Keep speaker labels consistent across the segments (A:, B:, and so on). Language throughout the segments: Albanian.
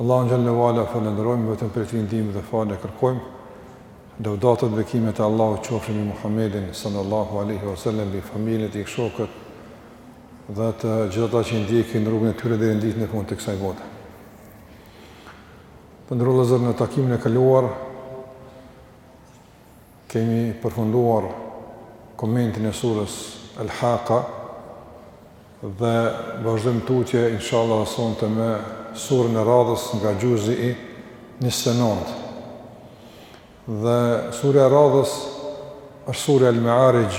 A: Allahun xhelle ve ala e falënderojmë vetëm prej tij ndihmë dhe falje kërkojmë. Lëvdatat bekimet e Allahut qofshin mbi Muhammedin sallallahu alaihi wasallam mbi familjen e tij shokët dhe të gjithë ata që ndjekin rrugën e tyre deri në ditën e fundit të kësaj bote. Të nderuar vëllezër në takimin e kaluar kemi përfunduar komentin e surës El Haka dhe vazhdojmë tutje inshallah sonte me surën e radhës nga xhuzi i 29. Dhe surja e radhës është surja El Me'arij,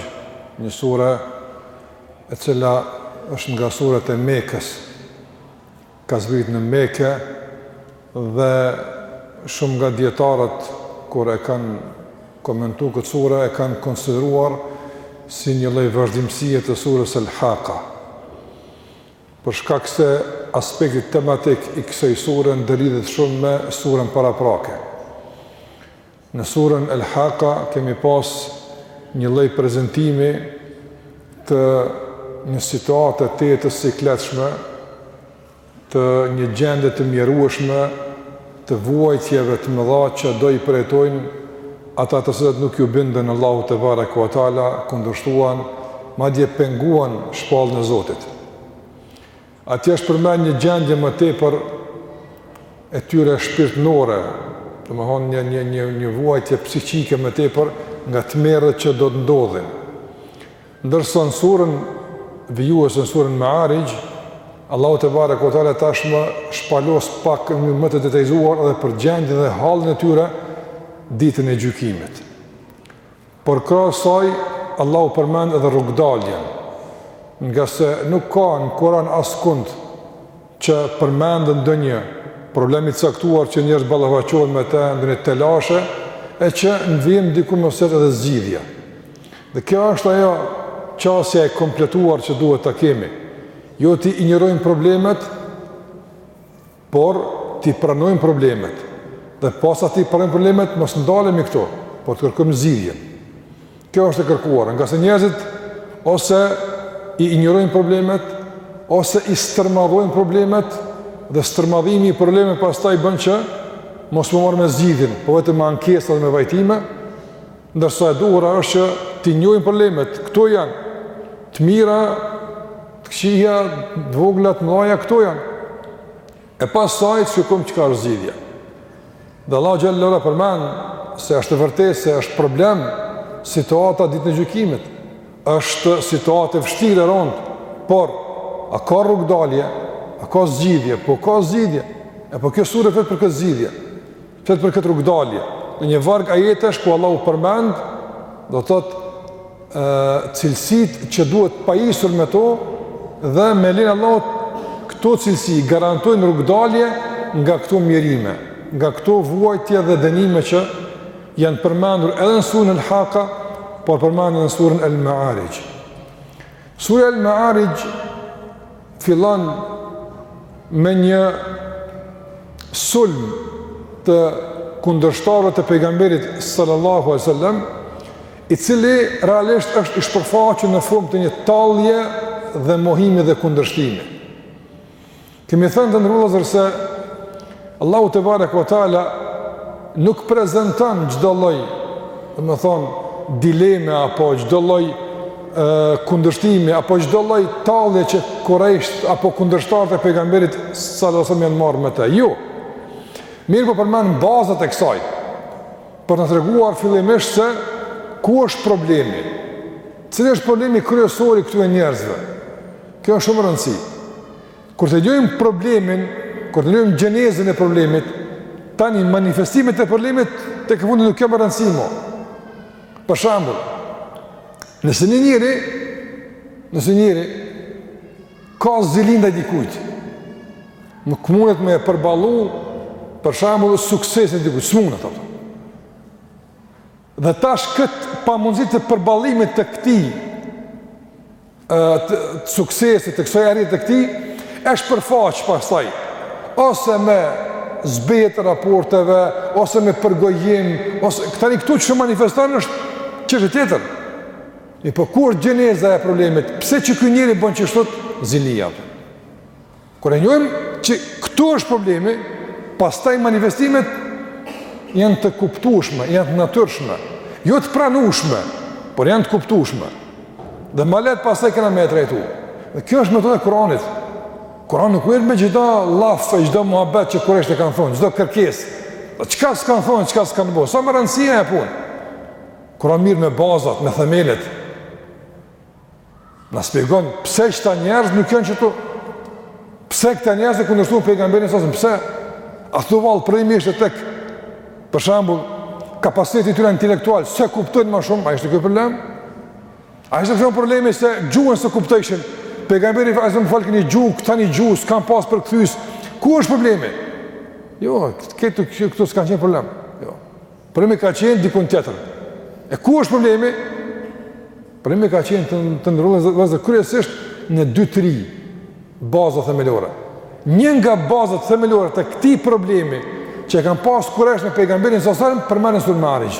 A: një sure e cila është nga suret e Mekës. ka zbrit në Mekë dhe shumë nga dijetarët kur e kanë komentu këtë sure e kanë konsideruar si një lloj vazhdimësie të surës Al-Haqa. Për shkak se aspekti tematik i kësaj sure ndërlidhet shumë me surën paraprake. Në surën El-Haka kemi pas një lloj prezentimi të një situate tejet të sikletshme, të një gjendje të mjerueshme, të vuajtjeve të mëdha që do i përjetojnë ata të cilët nuk ju bindën Allahut tebareke ve teala, kundërshtuan, madje penguan shpalljen e Zotit. Atje është përmend një gjendje më tepër e tyre shpirtënore, domethënë një, një, një, një vuajtje psikike më tepër nga tmerret që do të ndodhin. Ndërsa në surën vijuese në surën Mearixh, Allahu tebareke ve teala tashmë shpalos pak në mënyrë më të detajzuar edhe për gjendjen dhe hallin e tyre ditën e gjykimit. Por krahas saj, Allahu përmend edhe rrugëdaljen, ngase nuk ka në Kur'an askund që përmendet ndonjë problem i caktuar që njerëzit ballafaqohen me të, ndonjë telashe e që në vijim diku mos jetë edhe zgjidhja. Dhe kjo është ajo qasja e kompletuar që duhet ta kemi, jo t'i injorojmë problemet, Por, t'i pranojmë problemet, dhe pasi t'i pranojmë problemet, mos ndalemi këtu, por të kërkojmë zgjidhjen. Kjo është e kërkuara, ngase njerëzit ose i injorojnë problemet, ose i stërmadhojnë problemet, dhe stërmadhimi i problemet pastaj bën që mos me u marrë me zgjidhjen, po vetëm me ankesa dhe me vajtime, ndërsa e duhura është që t'i njohim problemet, këto janë, të mira, Të këqijat, të voglat, të mëdhajat, këto janë. E pastaj të shikojmë çka është zgjidhja. Dhe Allah xhallahu ta përmend se është e vërtetë se është problem situata Ditën e Gjykimit. Është situatë e vështirë e rëndë, por a ka rrugë dalje? A ka zgjidhje? Po ka zgjidhje. E po kjo sure flet për këtë zgjidhje. Flet për këtë rrugëdalje në një varg ajetesh ku Allahu përmend, do të thotë, ë cilësitë që duhet të pajisur me to dhe me lejen e Allahut këto cilësi garantojnë rrugëdalje nga këto mjerime, nga këto vuajtje dhe dënime që janë përmendur edhe në surën Al-Haqa, por përmenden në surën Al-Ma'arij. Surja Al-Ma'arij fillon me një sulm të kundërshtarëve të pejgamberit sallallahu alaihi wasallam, i cili realisht është i shpërfaqur në formë të një tallje dhe mohimi dhe kundërshtimi. Kemi thënë të nderuar vëllezër se Allahu tebareke ue teala nuk prezenton çdo lloj, domethënë, dileme apo çdo lloj kundërshtimi, apo çdo lloj tallje që kurejshët apo kundërshtarët e pejgamberit sallallahu alaihi wasallam janë marrë me te. Jo, mirëpo përmend bazët e kësaj, për na treguar fillimisht se ku është problemi, cili është problemi kryesor i këtyre njerëzve, kjo është shumë me rëndësi. Kur ta njohim problemin, kur ta njohim gjenezën e problemit, tani manifestimet e problemit, tek e fundit nuk janë me rëndësi mo. Për shembull, nëse një njeri, nëse një njeri, ka zili ndaj dikujt, nuk mundet me e përballu, për shembull, suksesin e dikujt, s'mundet, ato. Dhe tash këtë pamundësi të përballimit të këtij ë të, të suksesit të kësaj arritje të këtij e shpërfaq pastaj ose me zbehje t'raporteve ose me përgojim ose tani këtu qysh manifestohet është çështje tjetër. Mirëpo ku është gjeneza e problemit? Pse që ky njeri bën qështu? Zilia? Kur e njohim që këtu është problemi, pastaj manifestimet janë të kuptueshme, janë të natyrshme, jo të pranueshme, por janë të kuptueshme. Dhe më lehtë pastaj kena me e trajtu. Dhe kjo është metoda e Kuranit. Kurani nuk vjen me çdo llaf, çdo muhabet që kurejshët e kanë thonë, çdo kërkesë. Po çka s'kan thonë, çka s'kan bërë, s'a me rëndësi ajo punë. Kurani merret me bazat, me themelet. Na spjegon pse këta njerëz nuk janë këtu. Pse këta njerëz e kundërshtuan pejgamberin sa sallam? Pse? A thu vallë problemi ishte tek për shembull kapaciteti i tyre intelektual, s'e kuptojnë ma shumë, a është ky problem? A ishte ky problemi se gjuhën s'e kuptojshin? Pejgamberi sa sallam folke një gjuhë, këta një gjuhë s'kan pas përkthys. Ku është problemi? Jo, këtu këtu s'ka qenë problem. Jo. Problemi ka qenë dikun tjetër. E ku është problemi? Problemi ka qenë të, të nderuar vëllezër kryesisht në 2-3 baza themelore. Një nga bazat themelore të këtij problemi që e kan pas kurejshët me pejgamberin sa sallam, përmend në suren Mearixh.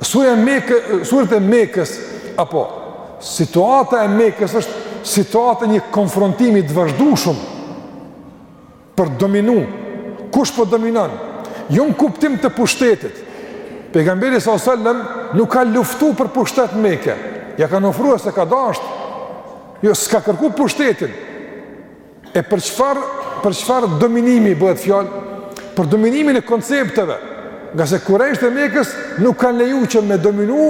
A: Surja Mekë, suret e Mekës, apo situata e Mekës është situata e një konfrontimi të vazhdueshëm për dominu. Kush po dominon? Jo në kuptim të pushtetit. Pejgamberi sa sallam nuk ka luftu për pushtet në Mekë. Ja kanë ofru e s'e ka dasht. Jo s'ka kërku pushtetin. E për çfarë për çfarë dominimi bëhet fjalë? Për dominimin e koncepteve. Nga se kurejshët e Mekës nuk kanë leju që me dominu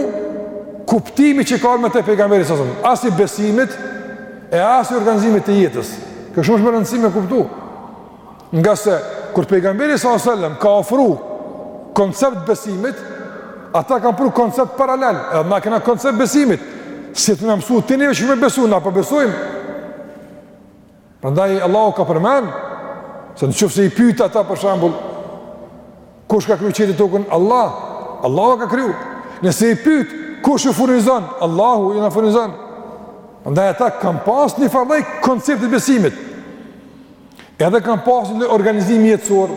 A: kuptimi që ka ardh me të pejgamberi sa sallam. As i besimit e as i organizimit të jetës. Kjo shumë është me rëndësi me kuptu. Nga se kur pejgamberi sa sallam ka ofru koncept të besimit, ata kanë pru koncept paralel, edhe na kena koncept të besimit. Si të na mësu ti neve qysh me besu, na po besojmë, Prandaj Allahu ka përmend se në qoftë se i pyt ata për shembull kush ka kriju qiellin e tokën? Allah. Allahu ka kriju. Nëse i pyt kush ju furnizon? Allahu na furnizon. Prandaj ata kanë pas një farë lloj koncepti të besimit. Edhe kanë pas një organizim jetësor.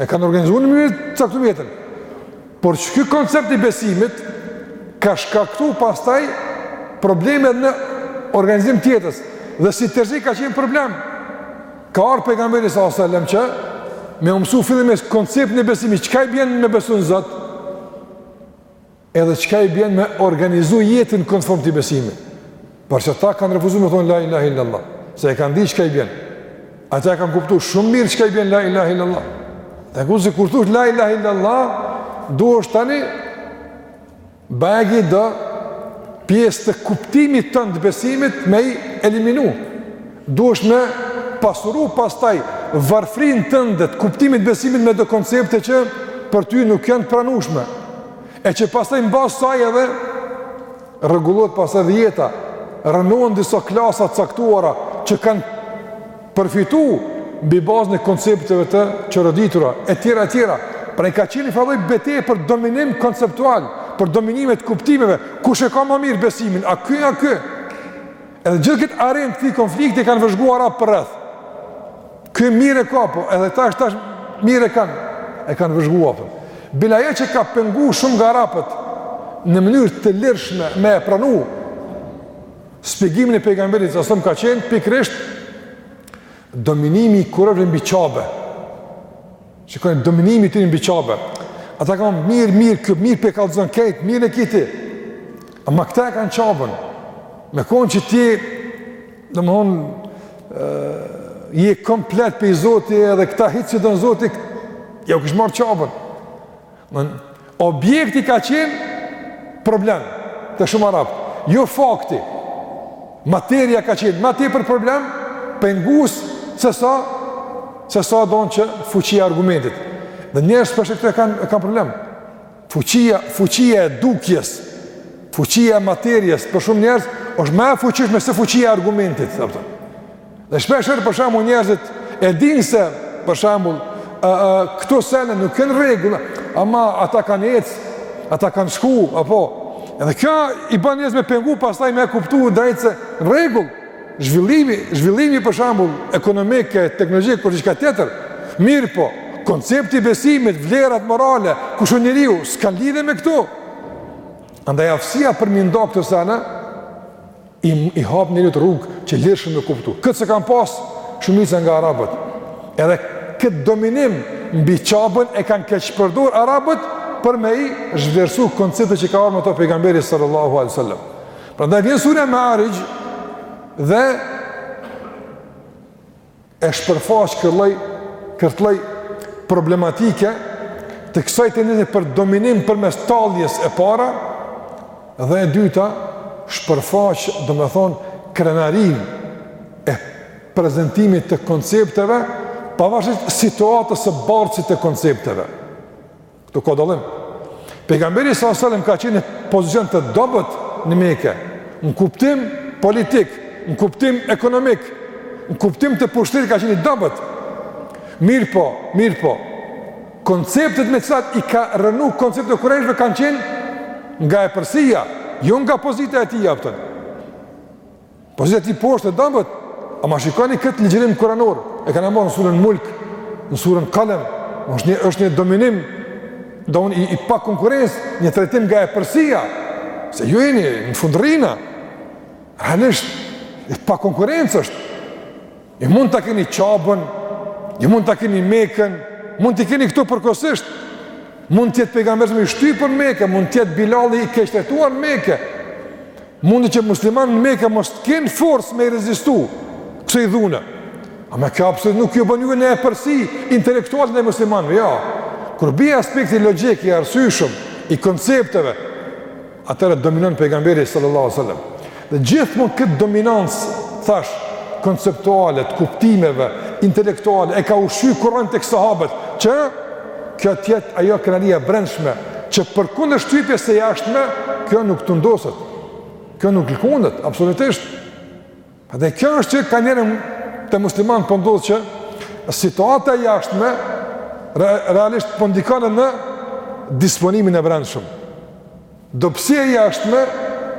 A: E kanë organizu në mënyrë të caktume jetën. Por që ky koncept i besimit ka shkaktu pastaj problemet në organizim të jetës dhe si tërësi ka qenë problem. Ka ardh pejgamberi sa sëllem që me u mësu fillimisht konceptin e besimit, çka i bjen me besu në Zot? Edhe çka i bjen me organizu jetën konform atij besimit? Për qata kanë refuzu me thonë la ilaha illallah, se e kanë dit çka i bjen. Ata e kanë kuptu shumë mirë çka i bjen la ilaha illallah. Dhe kur se kur thu la ilaha illallah, duhesh tani bajagi do pjesë të kuptimit tënd të besimit me i eliminu. Duhesh me pasuru pastaj varfrinë tënde të kuptimit të besimit me do koncepte që për ty nuk janë të pranushme. E që pastaj në bazë të saj edhe rregullohet pastaj dhe jeta, rrënohen disa klasa të caktuara që kanë përfitu mbi bazën e koncepteve të çoroditura etj etj. Pra ka qenë njëfarë lloj beteje për dominim konceptual, për dominime të kuptimeve, kush e ka ma mirë besimin, a ky a ky? Edhe gjithë këtë arenë të këtij konflikti e kanë vëzhgu arabët përreth. Ky mirë e ka, po edhe tash, tash mirë e kanë, e kanë vëzhgu, apo. Bile ajo që ka pengu shumë nga arabët në mënyrë të lirshme me e pranu, spjegimin e pejgamberit, a.s., ka qenë, pikërisht, Dominimi i kurejshve mbi qabe. Shiko, dominimi i tyne mbi qabe. Ata kanë: mirë, mirë, ky mirë p'e kallzon, krejt mirë e kiti. Ama këta e kanë qabën. Me kon që ti, domethonë, je komplet pej Zoti edhe këta hiç s'i don Zoti, jau kish marrë qabën. Objekti ka qenë problem te shumë arabë. Jo fakti, materia ka qenë ma tepër problem, pengesë sesa, sesa domethonë fuqia e argumentit. Dhe njerëz për shembull këtë e kanë, e kanë problem. Fuqia, fuqia e dukjes, fuqia e materies, për shumë njerëz, është ma e fuqishme se fuqia e argumentit. Apo. Dhe shpesh herë për shembull njerëzit e dinë se për shembull ë ë këto sene nuk janë n'rregull, ama ata kanë ec, ata kanë shku, apo. Edhe kjo i bën njerëz me pengu pastaj me e kuptu drejt se n'rregull zhvillimi, zhvillimi për shembull ekonomik, teknologjik krejt diçka tjetër. Mirëpo, koncepti i besimit, vlerat morale, kush është njeriu, s'ka lidhje me këto. Andaj aftësia për m'i nda këto sene, i i hap njeriut rrugë që lirshëm me kuptu. Këtë s'e kanë pas shumica nga arabët. Edhe këtë dominim mbi qabën e kanë keqpërdor arabët për me i zhvlerësu konceptet që ka ardh me to pejgamberi sallallahu alejhi ve selam. Prandaj vjen surja me ardh dhe e shpërfaq këtë lloj, këtë lloj problematike të kësaj tendence për dominim përmes talljes e para dhe e dyta shpërfaq, domethonë, krenarinë e prezentimit të koncepteve, pavarësisht situatës së bartësit të koncepteve. Këtu ka dallim. Pejgamberi alejhi selam ka qenë në pozicion të dobët në Mekë, në kuptim politik, në kuptim ekonomik, në kuptim të pushtetit ka qenë i dobët. Mirëpo, mirëpo konceptet me cilat i ka rrënu konceptet e kurejshve kanë qenë nga epërsia, jo nga pozita e tij, apo. Pozita e ti poshtë, e dobët. Ama shikoni këtë ligjërim kuranor, e kemi marrë në surën Mulk, në surën Kalem, është një, është një dominim, do unë i, i pakonkurencë, një trajtim nga epërsia, se ju jeni fundërrina, realisht, i pakonkurencë është, E mund ta keni Qaben, e mund ta keni Mekën, mund t'i keni këto përkohësisht, mund të jetë pejgamberi i shtypur në Mekë, mund të jetë Bilali i keqtrajtuar në Mekë. Mundet që muslimanët në Mekë mos të kenë forcë me i rezistu kësaj dhune. Ama kjo absolut nuk ju bën ju në epërsi intelektuale ndaj muslimanëve, jo. Kur vjen aspekti logjik i arsyeshëm, i koncepteve, Atëherë dominon pejgamberi sallallahu alaihi wasallam. Dhe gjithmonë këtë dominancë thash konceptuale, të kuptimeve intelektuale e ka ushqy Kur'ani tek sahabët që kjo të jetë ajo krenaria e brendshme që përkundër shtypjes së jashtme kjo nuk tundoset. Kjo nuk lëkundet absolutisht. Dhe kjo është që ka njerëz te muslimanët po ndodh që situata e jashtme re, realisht po ndikon, po në disponimin e brendshëm. Dobësia e jashtme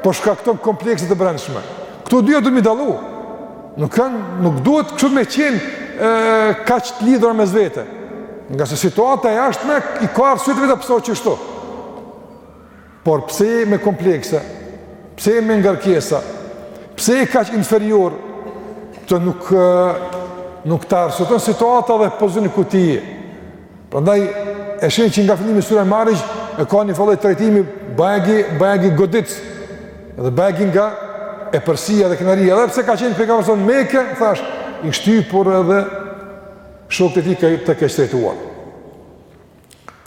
A: po shkakton komplekse të brendshme. Këto dyja duhet m'i dallu. Nuk, kanë, nuk duhet kështu me qenë e, kaq të lidhura mes vete. Ngase situata e jashtme i ka arsyet e veta pse o qështu. Por pse me komplekse? Pse me ngarkesa? Pse je kaq inferior? Këtë nuk nuk ta arsyeton situata dhe pozicioni, ku ti je. Prandaj e shihni që nga fillimi sura Mearixh e ka njëfarë lloj trajtimi bajagi bajagi goditës. Dhe bajagi nga epërsia dhe krenaria, edhe pse ka qenë pejgamberi s.a. në Mekë, thash, i shtypur edhe shokët e tij të keqtrajtuar.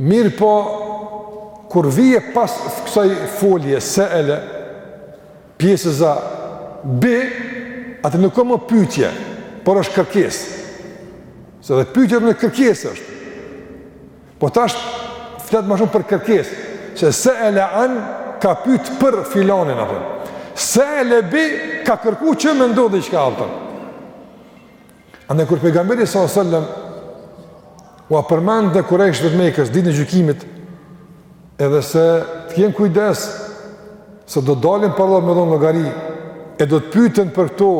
A: Mirëpo, kur vije pas kësaj folje se'ele, pjesëza bi, atëherë nuk o më pyetje, por është kërkesë. Se edhe pyetja një kërkesë është. Po tash flet më shumë për kërkesë, se se'ele an ka pyet për filanin apo. Se'ele bi ka kërkuar që me ndodh diçka apo. Andaj kur pejgamberi sallallahu alajhi wasallam ua përmendte kurejshëve të Mekës ditën e gjykimit, edhe se të kenë kujdes se do dalin para Allahut me dhon llogari e do të pyeten për këto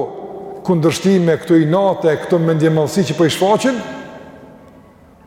A: kundërshtime, këto inate, këto mendjemadhësi që po i shfaqin,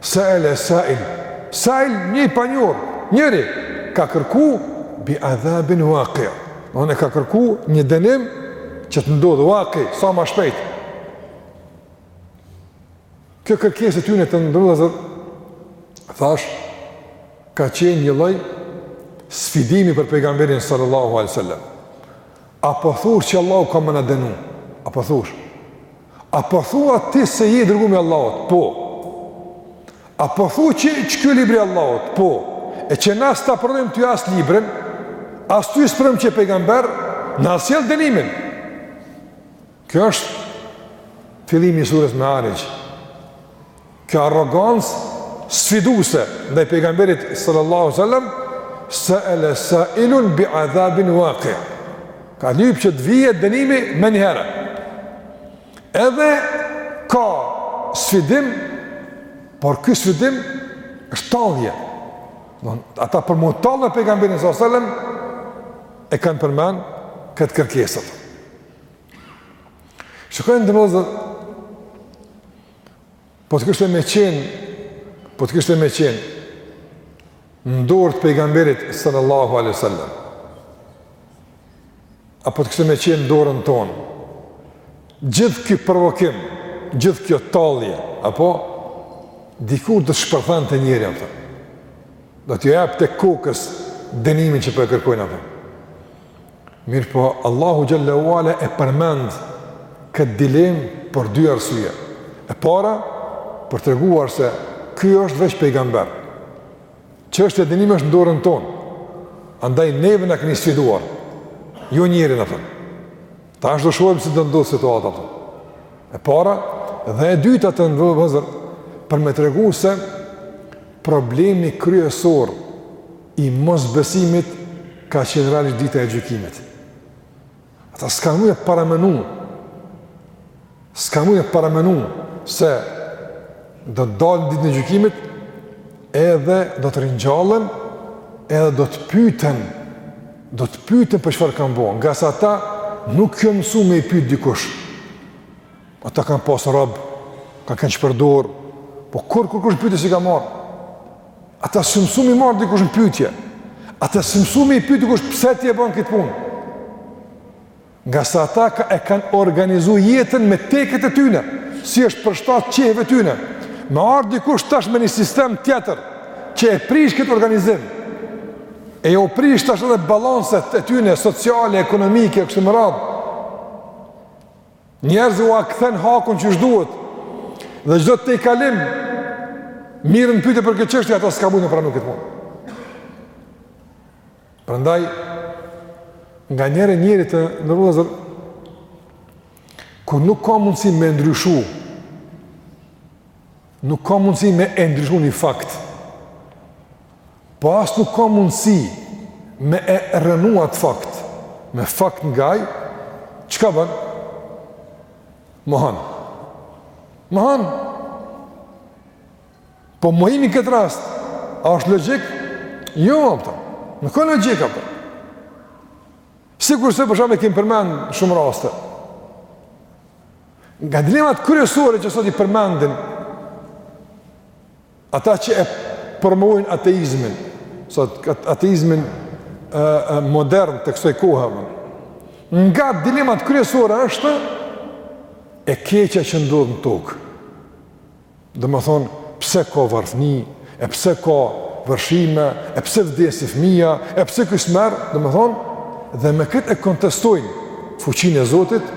A: Se'ele sail, sail një i panjohur, njëri ka kërku bi adhabin waqi'. Domethënë ka kërku një dënim që të ndodhë waqi' sa ma shpejt. Kjo kërkesë e tyne të nderuar vëllezër thash ka qenë një lloj sfidimi për pejgamberin sallallahu alaihi wasallam. A po thush që Allahu ka me na dënu? A po thush? A po thua ti se je dërgumi i Allahut? Po. A po thua që ky libri i Allahut? Po. E qe na s'ta pranojmë ty as librin, as ty s'pranojmë pejgamber, na sjell dënimin. Ky është fillimi i surës Mearixh. Kjo arrogancë sfiduese ndaj pejgamberit sallallahu alaihi wasallam se'ele sailun bi adhabin waqi. Ka lyp që të vijë dënimi menjëherë. Edhe ka sfidim, por ky sfidim është tallje. Domethënë ata për m'u tall me pejgamberin sallallahu alaihi wasallam e kanë përmend këtë kërkesë. Shikoni vëllezër Po të kishte me qenë, po të kishte me qenë në dorë të pejgamberit sallallahu alaihi wasallam, apo të kishte me qenë në dorën tonë, gjithë ky provokim, gjithë kjo tallje, apo, dikur do shpërthente njeri, apo do t'jau japë te kokës dënimin që po e kërkojnë, ata. Mirëpo, Allahu xhel-le ve ala e përmend këtë dilemë për dy arsye. E para, për treguar se ky është veç pejgamber. Çështja e dënimit është n'dorën tonë. Andaj neve na keni sfiduar. Jo njerin tonë. Tash do shohim si do ndodhë situata. Për. E para, dhe e dyta të nderuar vëllezër, për me tregu se problemi kryesor i mosbesimit ka qenë realisht dita e gjykimit. Ata s'kanë mujt e paramenu, s'kanë mujt e paramenu se do të dalin ditën e gjykimit edhe do të ringjallen edhe do të pyten do të pyten për çfarë kanë bo ngase ata nuk jon mësu me i pyt dikush ata kanë pasë rob kanë keqpërdor po kurrë kurrkush n'pytje s'i ka marrë Ata s'jon msu m'i marrë dikush në pytje. Ata s'jon msu m'i pytë dikush pse ti e ban këtë punë? Ngase ata e kanë organizu jetën me teket e tyne, si i është përshtat qejfeve tyne. Me ardhë dikush tash me një sistem tjetër, që e prish këtë organizim, e jau prish tash edhe balancat e tyne, sociale, ekonomike, kështu me radhë. Njerëzve ua kthen hakun që u duhet, dhe do t'i kalojmë, merren n'pytje për këtë çështje, ato s'ka mujt me pranu këtë punë. Prandaj, nga njëra, njeri të nërëzër, kur nuk ka mundësi me ndryshu, nuk ka mundësi me e ndryshu një fakt, Po as nuk ka mundësi me e rrënu atë fakt, me fakt nga ai, çka bën? Mohon. Mohon. Po mohimi këtë rast, a është logjikë? Jo, apo. Nuk ka logjikë, apo. Sikurse për shembull e kemë përmend në shumë raste. Nga dilemat kryesore që sot i përmendin, Ata që e promovojnë ateizmin, sot ateizmin e, e modern të kësaj kohe, nga dilemat kryesore është e keqja që ndodh në tokë. Domethënë, pse ka varfni, e pse ka vërshime, e pse vdesin fëmija, e pse ka tmerr, domethënë, dhe me këtë e kontestojnë fuqinë e Zotit,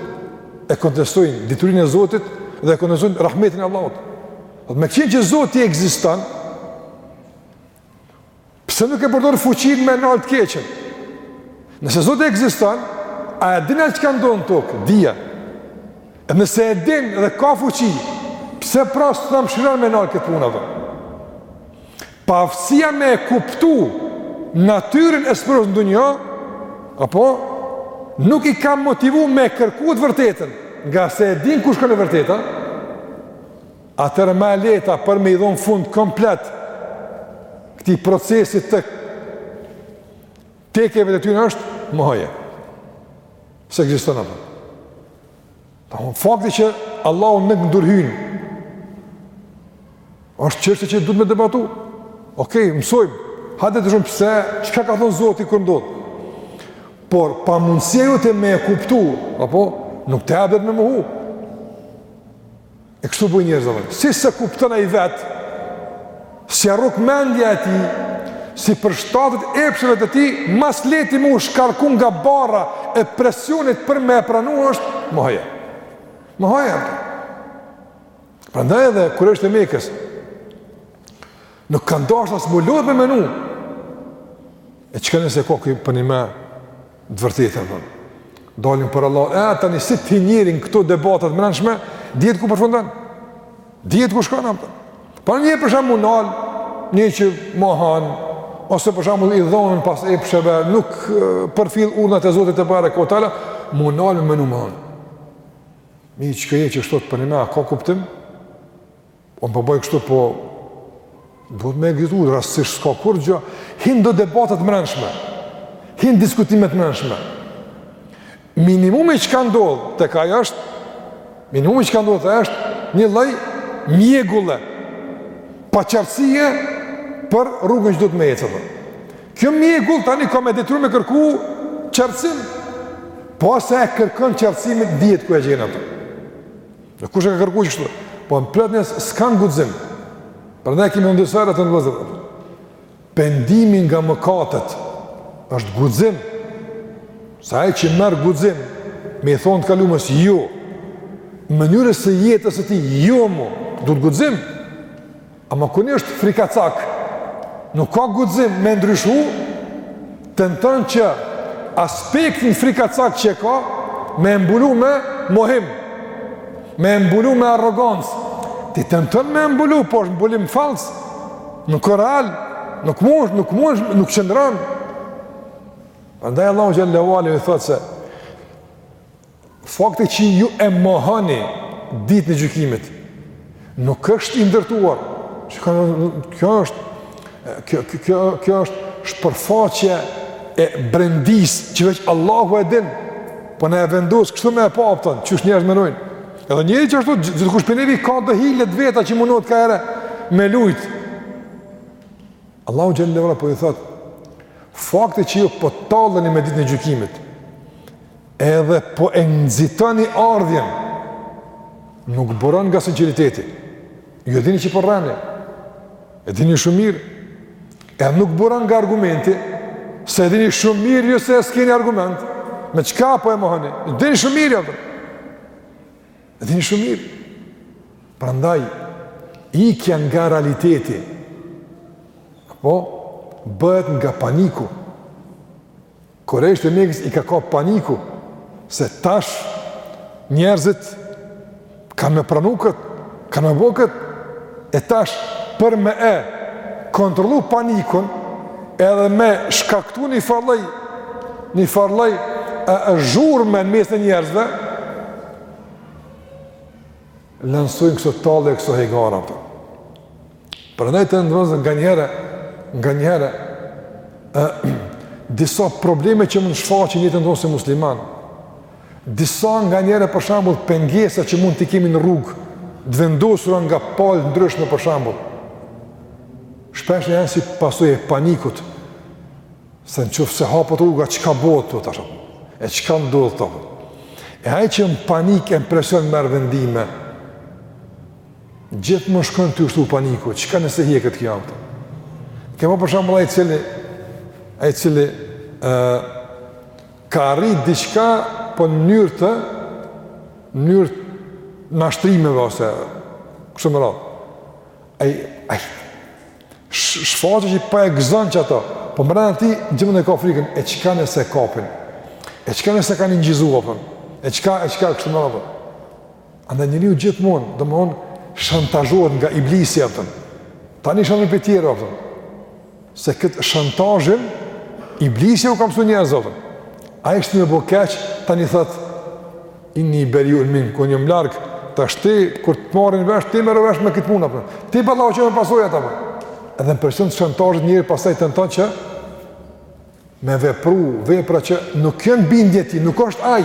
A: e kontestojnë diturinë e Zotit, dhe e kontestojnë rahmetin e Allahut. Po meqenë që Zoti ekziston, pse nuk e përdor fuqinë me e ndal të keqen? Nëse Zoti ekziston, a e din çka ndodh në tokë? Dia. Nëse e din dhe ka fuqi, pse pra s'na mëshiron me e ndal këtë punë apo? Paaftësia me e kuptu natyrën e sprovës në dunja, apo mungesa e motivit me kërku të vërtetën, ngase e dinë ku asht e vërteta, atëherë më e lehta për me i dhon fund komplet këtij procesi të tekeve të tyre është mohoje. Se ekziston apo? Po fakti që Allahu nuk ndurhyn është çështje që duhet me debatu. Okej, mësojmë. Hajde të shohim pse, çka ka thënë Zoti kur ndodh. Por pamundësia jote me e kuptu, apo, nuk të jepet me mohu. E kështu bëjnë njerëzit apo? Si s'e kupton ai vet? Si s'ja rrok mendja e tij? S'i përshtatet epsheve të tij, ma s'lehti me u shkarku nga barra e presionit për me e pranu është, mohoje. Mohoje. Prandaj edhe, kurejshët e Mekës, Nuk kanë dasht as me u lodh me menu. E që kanë nëse kokë për njëmend e vërtetë, dhe dalim para Allahit. E tani si të nisin këto debatët e mrenshme, dihet ku përfundon. Dihet ku shkon, a po? Po një për shembull nal, një që mohon, ose për shembull i dhanun pas epsheve, nuk përfill urdhnat e Zotit tebareke ue teala, më nalë më në më hanë. Mi që këje që shtot për një me, a ka kuptim? Unë po bëj kështu, po duhet me ekzistu, rastësisht s'ka kurgjë, hin do debate të mrenshme, hin diskutime të mrenshme. Minimumi që ka me ndodh te ky është, minimumi që ka me ndodh është një lloj mjegulle, paqartësie për rrugën që duhet me ecë. Kjo mjegull tani ka me e detyru me kërku qartësim, po nëse e kërkon qartësimin dihet ku e gjen atë. Dhe kush e ka kërku kështu? Po plot njerëz s'kanë guxim. Prandaj kemi nën disa raste thënë. Pendimi nga mëkatet është guxim. Se ai që merr guxim, me i thon të kalumes jo, jo Mënyrës së jetës së tij, jo më, do guxim. Ama kur një është frikacak, nuk ka guxim me e ndryshu, tenton që aspektin frikacak që e ka me e mbulu me mohim, me e mbulu me arrogancë. Ti tenton me e mbulu, po është mbulim fals. Nuk ka real, nuk mund, nuk mund, nuk qëndron. Prandaj Allahu xhelle ue ala i thotë se Fakti që ju e mohoni ditën e gjykimit, nuk është i ndërtuar. Që ka, kjo është, kjo, kjo, kjo, kjo është shpërfaqje e brendisë që veç Allahu e din, po na e vendos, kështu me e pa, a po, qysh njerëz menojnë. Edhe njeri që është, gjithkush, çdo njeri ka do hile të veta që mundohet kaherë me lujtë. Allahu xhelle ue ala po ju thotë, fakti që ju po talleni me ditën e gjykimit, Edhe po e nxitoni ardhjen. Nuk buron nga sinqeriteti. Ju e dini që po rreni. E dini shumë mirë. E nuk buron nga argumenti, se e dini shumë mirë ju se s'keni argument. Me çka po e mohoni? E dini shumë mirë atë. E dini shumë mirë. Prandaj ikja nga realiteti. Po bëhet nga paniku. Kurejshët e Mekës i ka kap paniku se tash njerëzit kanë me pranu këtë, kanë me bo këtë, e tash për me e kontrollu panikun edhe me shkaktu njëfar lloj, njëfar lloj e, e zhurme në mesin e njerëzve, lansojnë këso tallje e këso hajgare, a po. Prandaj të nderushëm nganjëherë, nganjëherë ë disa probleme që mund të shfaqen n'jetën tonë si muslimanë. Disa nganjëherë për shembull pengesa që mund të kemi në rrugë, të vendosura nga palë të ndryshme për shembull. Shpesh janë si pasojë e panikut. Se në qoftë se hapet rruga, çka bohet këtu tash? E çka ndodh tash? E ai që në panik e në presion merr vendime, Gjithë më shkon të ushtu paniku, që ka nëse hje këtë kjo avta? Këtë më përshamë më lajë cili, e cili e, ka rritë diqka për po njërë të, njërë të mashtrimeve ose, kështë më rratë. Aj, aj, shfaqë që i pa e gëzën që ato, për po më rratë ti, gjithë e ka frikën, e që ka nëse kapin? E që ka nëse ka një gjizua, për? Po? e që ka, e që ka, kështë më rratë? Andaj njeriu gjithmonë, domethonë, shantazhohet nga iblisi, a kupton. Tani shantazhon të tjerët, a kupton. Se këtë shantazhin, iblisi jau ka msu njerëzve, a kupton. Ai t'shtin me bo keq, tani thotë, inni beriun minkum, jam larg, tashti, kur të marrin vesh, ti merru vesh me këtë punë, a kupton. Ti ballafaqohu me pasoja, a kupton. Edhe në presion të shantazhit njeriu pastaj tenton që, me vepru, vepra që nuk janë bindje e tij, nuk është ai,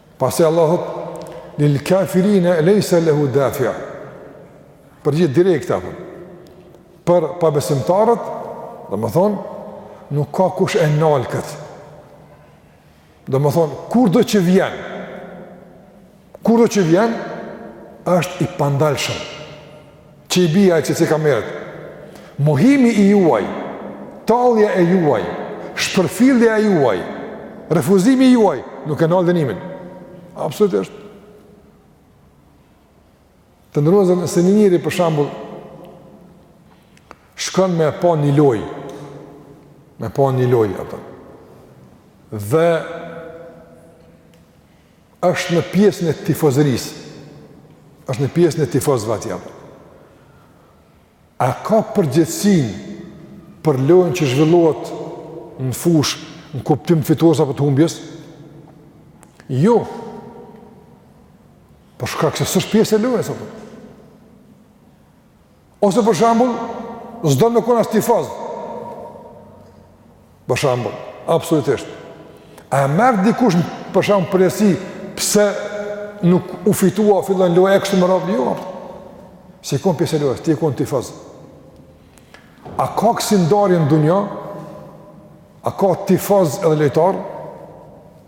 A: Pastaj Allah thot lil kafirine lejse lehu dafi'. Përgjigje direkt apo. Për pabesimtarët, domethënë nuk ka kush e nal kët. Domethënë kurdo që vjen, kurdo që vjen, është i pandalshëm. Që i bie ai që si kamerët. Mohimi i juaj, tallja e juaj, shpërfillja e juaj, refuzimi i juaj, nuk e nalë dënimin. Absolutisht. Të nderushëm, nëse një njeri për shembull, shkon me pa një lojë, me pa një lojë, dhe Është në pjesën e tifozërisë. Është në pjesën e tifozëve atje. A ka përgjegjësinë për lojën që zhvillohet në fushë, në kuptim të fitores apo të humbjes? Jo. Për shkak se s'është pjesë e lojës, apo? Ose për shembull, s'don me kon as tifoz. Për shembull, absolutisht. A merr dikush për shembull përgjegjësi pse nuk u fitua filon loja e kështu me radhë, jo, s'je kon pjesë e lojës, ti je kon tifoz. A ka kësi ndarje në dunja, a ka tifoz edhe lojtarë,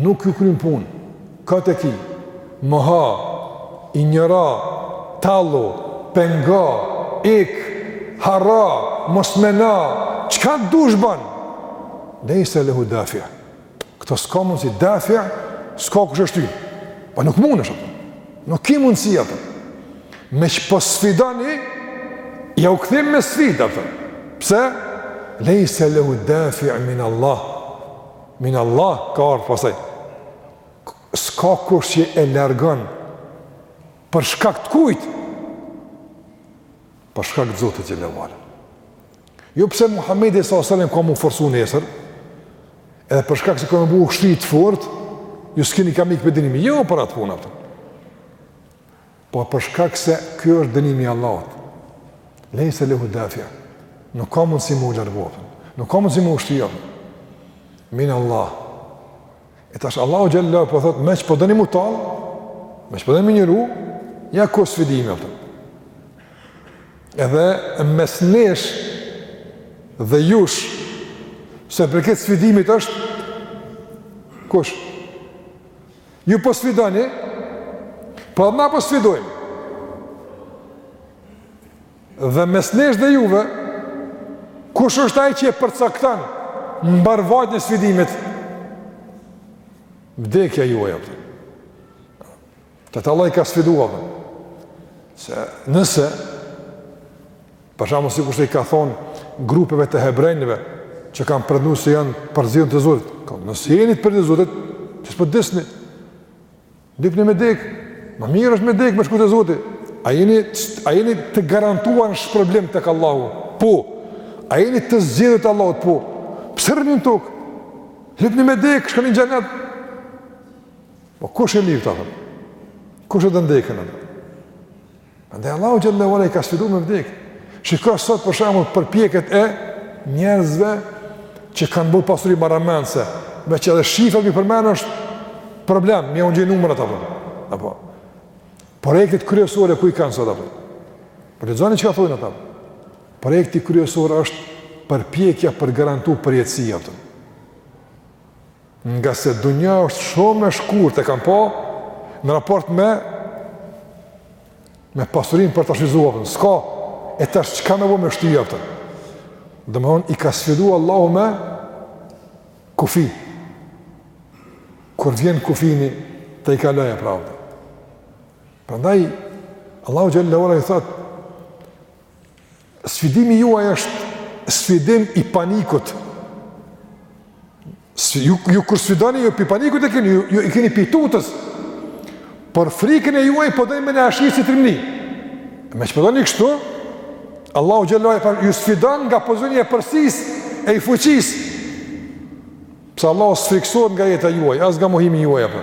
A: Nuk ju kryn punë, kot e ki, moho, injoro, tallu, pengo, ik, harro, mos meno, çka të dush ban, lejse lehu dafi, këto s'ka mundësi dafi, s'ka kush e shty, po nuk mun e shty, nuk ki mundësi, a kupton, meqë po sfidoni, ja u kthejmë me sfidë, pse, lejse lehu dafi min Allah, Min Allah ka ardh pastaj. S'ka kush që e largon për shkak të kujt? Për shkak të Zotit xhele ve ala. Jo pse Muhamedi sallallahu alajhi wasallam ka me u forcu nesër, edhe për shkak se ka me bu ushtri të fortë, ju s'keni kah me ikë prej dënimi, jo për atë punë, a kupton. Por për shkak se ky është dënimi i Allahut, lejse lehu dafi, nuk ka mundësi me u largu, nuk ka mundësi me u shty, min Allah. E tash Allahu xhele ve ala po thot, meqë po doni me u tall, meqë po doni me injoru, ja ku është sfidimi, a kupton. Edhe mes nesh dhe jush, sa i përket sfidimit është, kush? Ju po sfidoni, po edhe na po sfidojmë. Dhe mes nesh dhe juve, kush është ai që e përcakton mbarëvajtjen e sfidimit? Vdekja juaj apo? Ata Allahu i ka sfiduar dhe. Se nëse Për shembull, sikurse i ka thonë grupeve të hebrenjve që kanë pretendu se janë të përzgjedhur të Zotit, thonë nëse jeni të përzgjedhur të Zotit, pse s'po disni. Lypni me dek. Më mirë është me dek me shku te Zoti. A jeni a jeni të garantuar shpërblim tek Allahu? Po. A jeni të zgjedhur të Allahut? Po. Pse rrini në tokë? Lypni me dek, shkoni në xhenet. Po kush e lyp atë? Kush e don dekën? Andaj Allahu xhele ve ala i ka sfidu me vdekje. Shiko sot për shembull përpjekjet e njerëzve që kanë bërë pasuri marramendëse, meqë edhe shifrat me i përmend është problem, me jau gjet numrat apo. Apo. Projektet kryesore ku i kanë sot apo. Po lexoni çka thonë ata. Projekti kryesor është përpjekja për garantu përjetësi, a kupton. Ngase dunja është shumë e shkurt e kanë pa në raport me me pasurinë për ta shiju, a kupton, s'ka, e tash çka me bo me shty, a kupton? Domethonë, i ka sfidu Allahu me kufi. Kur vjen kufini, ti kaloje pra, a kupton. Prandaj, Allahu xhele ve ala i thotë, Sfidimi juaj është sfidim i panikut. Si ju ju kur sfidoni ju pi panikit e keni ju, ju i keni pi tutës. Por frikën e juaj po doni me na shit si trimni. Meqë po doni kështu, Allahu xhel-le, ju sfidon nga pozita e epërsisë e fuqisë. Pse Allahu s'frikësohet nga jeta juaj, as nga mohimi juaj apo.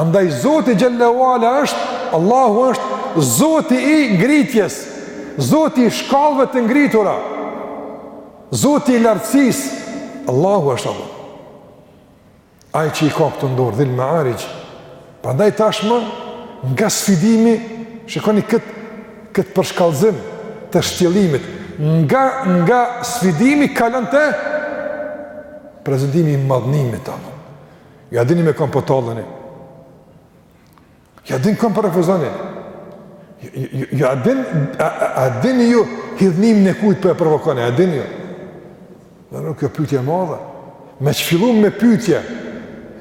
A: Andaj Zoti xhel-le ue ala është, Allahu është Zoti i ngritjes, Zoti i shkallëve të ngritura, Zoti i lartësisë, Allahu është Allah. Ai që i ka këto n'dorë, dhil mearixh, prandaj tashmë nga sfidimi, shikoni këtë, këtë përshkallëzim të shtjellimit, nga, nga sfidimi kalon te prezentimi i madhnimit të Jo a dini me kan po talleni. Jo a dini kan po refuzoni. Ja dini, a, a, a dini ju hidhnimin e kujt po e provokoni, a dini ju. Dhe kjo pytje e madhe. Meqë fillum me pytje,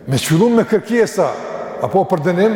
A: meqë fillum me kërkesa, apo për dënim,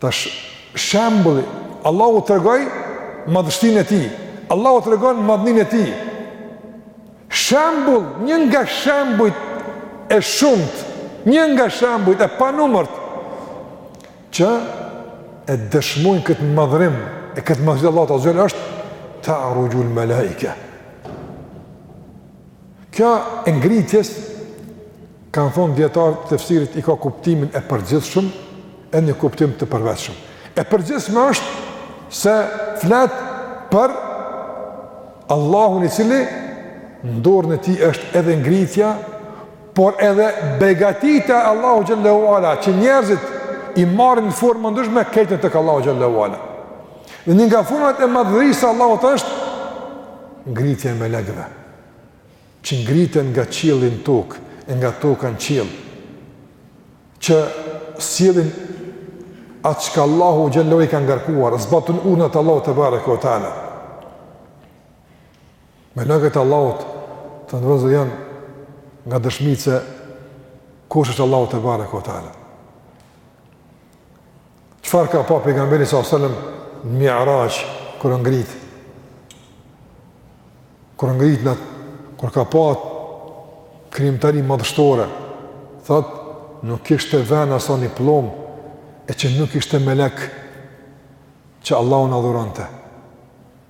A: Tash shembulli, Allahu tregoi madhështinë e tij. Allahu tregon madhninë e tij. Shembull, një nga shembujt e shumtë, një nga shembujt e panumërt që e dëshmojnë këtë madhërim e këtë madhështi Allahut azze ue xhel është ta'ruxhul melaike. Kjo e ngritjes kanë thonë dijetarët e tefsirit e ka kuptimin e përgjithshëm edhe një kuptim të përveçëm. E përgjithshme është se flet për Allahun i cili në dorën e tij është edhe ngritja, por edhe begatitë e Allahut xhel-le ue ala që njerëzit i marrin në forma ndryshme këto tek Allahu xhel-le ue ala. Dhe një nga format e madhërisë së Allahut është ngritja e melekve. që ngriten nga qielli në tokë e nga toka në qiell, që sjellin atë çka Allahu xhel-le ue ala i ka ngarkuar, zbatojnë urdhnat e Allahut tebareke ue teala. Melekët e Allahut të ndryshëm janë nga dëshmitë se kush është Allahu tebareke ue teala. Çfarë ka pa pejgamberi alejhi selam në Miraxh kur u ngrit? Kur u ngrit në kur ka pa krijimtari madhështore, thotë nuk kishte ven as sa një pllamë që nuk ishte melek që Allahun adhuronte.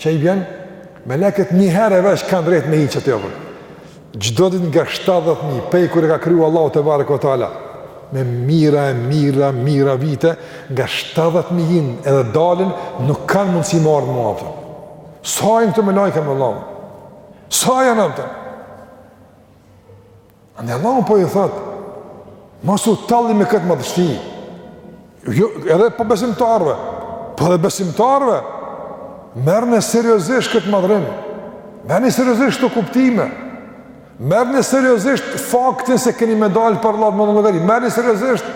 A: Që i bjen? Melekët një herë e veç kanë drejt me hi që të jopër. Çdo ditë nga 70.000, prej kur e ka kriju Allahu tebareke ue teala, me mijëra e mijëra, mijëra vite, nga 70.000 hinë edhe dalin, nuk kanë mundësi me ardh ma, apëton. Sa janë këto melaike me Allah? Sa janë, apëton? Andaj Allahu po i thot, mos u tallni me këtë madhështi. Jo, edhe pabesimtarve, po edhe besimtarve, merrne seriozisht këtë madhërim, merrni seriozisht këto kuptime, merrne seriozisht faktin se keni me dalë para Allahut, mor njeri, merrni seriozisht,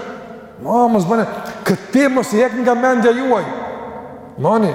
A: ma, mos bëni, këtë temë mos e hekni nga mendja juaj, mani,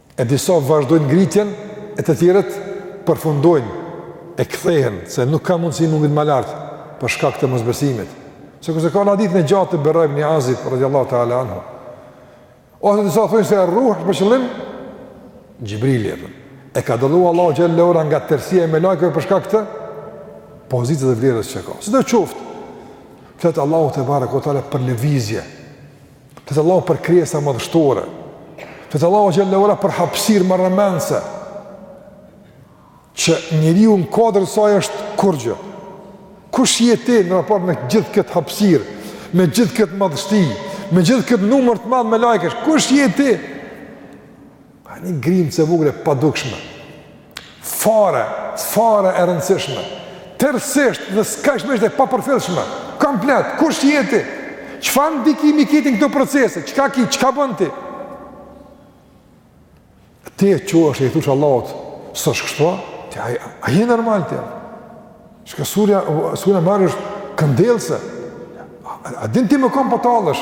A: E disa vazhdojnë ngritjen e të tjerët përfundojnë e kthehen se nuk ka mundësi me u ngrit ma lart për shkak të mosbesimit. Sikurse ka në hadithin e gjatë të Bera ibn Azib radhiyallahu ta'ala anhu. Ose disa thonë se ruh për qëllim Xhibrili. E ka dallu Allahu xhele ue ala nga tërësia e melaikeve për shkak të pozitës dhe vlerës që ka. Sido qoftë, flet Allahu tebareke ue teala për lëvizje Flet Allahu për krijesa madhështore, flet Allahu xhele ue ala për hapsirë marramendëse, që njeriu në kuadër saj është kurgjë. Kush je ti në raport me gjithë këtë hapsirë, me gjithë këtë madhështi, me gjithë këtë numër të madhë melaikesh, kush je ti? A një grimcë e vogël e padukshme. Fare, fare e rëndësishme. Tërësisht dhe skajshmërisht e papërfillshme. Komplet, kush je ti? Çfarë ndikimi ki ti në këto procese? Çka ki, çka bën ti? Ti çohesh e i thush Allahut, s'është kështu, ti a, a je normal ti? Shka surja, surja Mearixh është këndellëse. A, a, a din ti me kon po tallesh?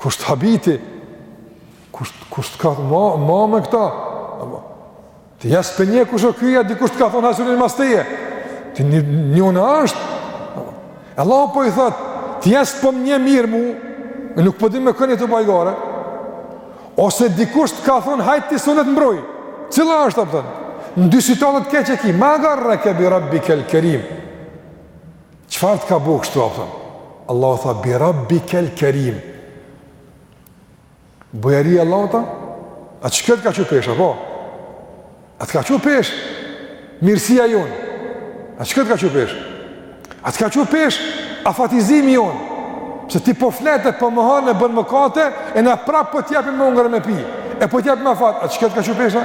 A: Kush të habiti? Kush, kush të ka të ma, ma me këta? Ama, ti ose s'po njeh kush o ky, a dikush të ka thonë hajt se unë mas teje. Të një, njona ashtë. Ama, Allah po i thotë, ti ose s'po më njeh mirë mu, e nuk po din me kë je tu ba hajgare. Ose dikush të ka thonë, hajt ti se unë t'mbroj. Cila është, apëton? Në dy situatat keq e ki, ma garreke bi rabbikel kerim. Çfarë të ka bo kështu, apëton? Allahu tha, bi rabbikel kerim. Bujaria, Allahu tha, a qekjo të ka çu peshë, apo? A të ka çu peshë mirësia jonë? A qekjo të ka çu peshë? A të ka çu peshë afatizimi jonë? Se ti po flet, po mohon, e bënë mëkate, e na prapë po t'japim me ngrën me pi. E po t'japim afat. A qekjo të ka çu peshë?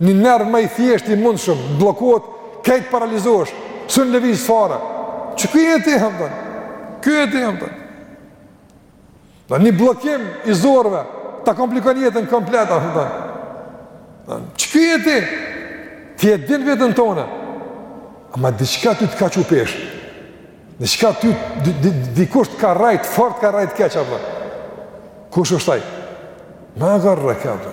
A: Një nerv ma i thjeshtë i mundshëm bllokohet, krejt paralizohesh, s'un lëviz fare. Çka je ti hëndon? Çka je ti hëndon? Një bllokim i zorve, ta komplikon jetën komplet, a hëndon? Çka je ti? Ti e din veten tone. Ama diçka ty të ka çu peshë. Diçka ty, dikush të ka rrejt, fort t'ka rrejt keq, apo. Kush është ai? Ma garreke, apo.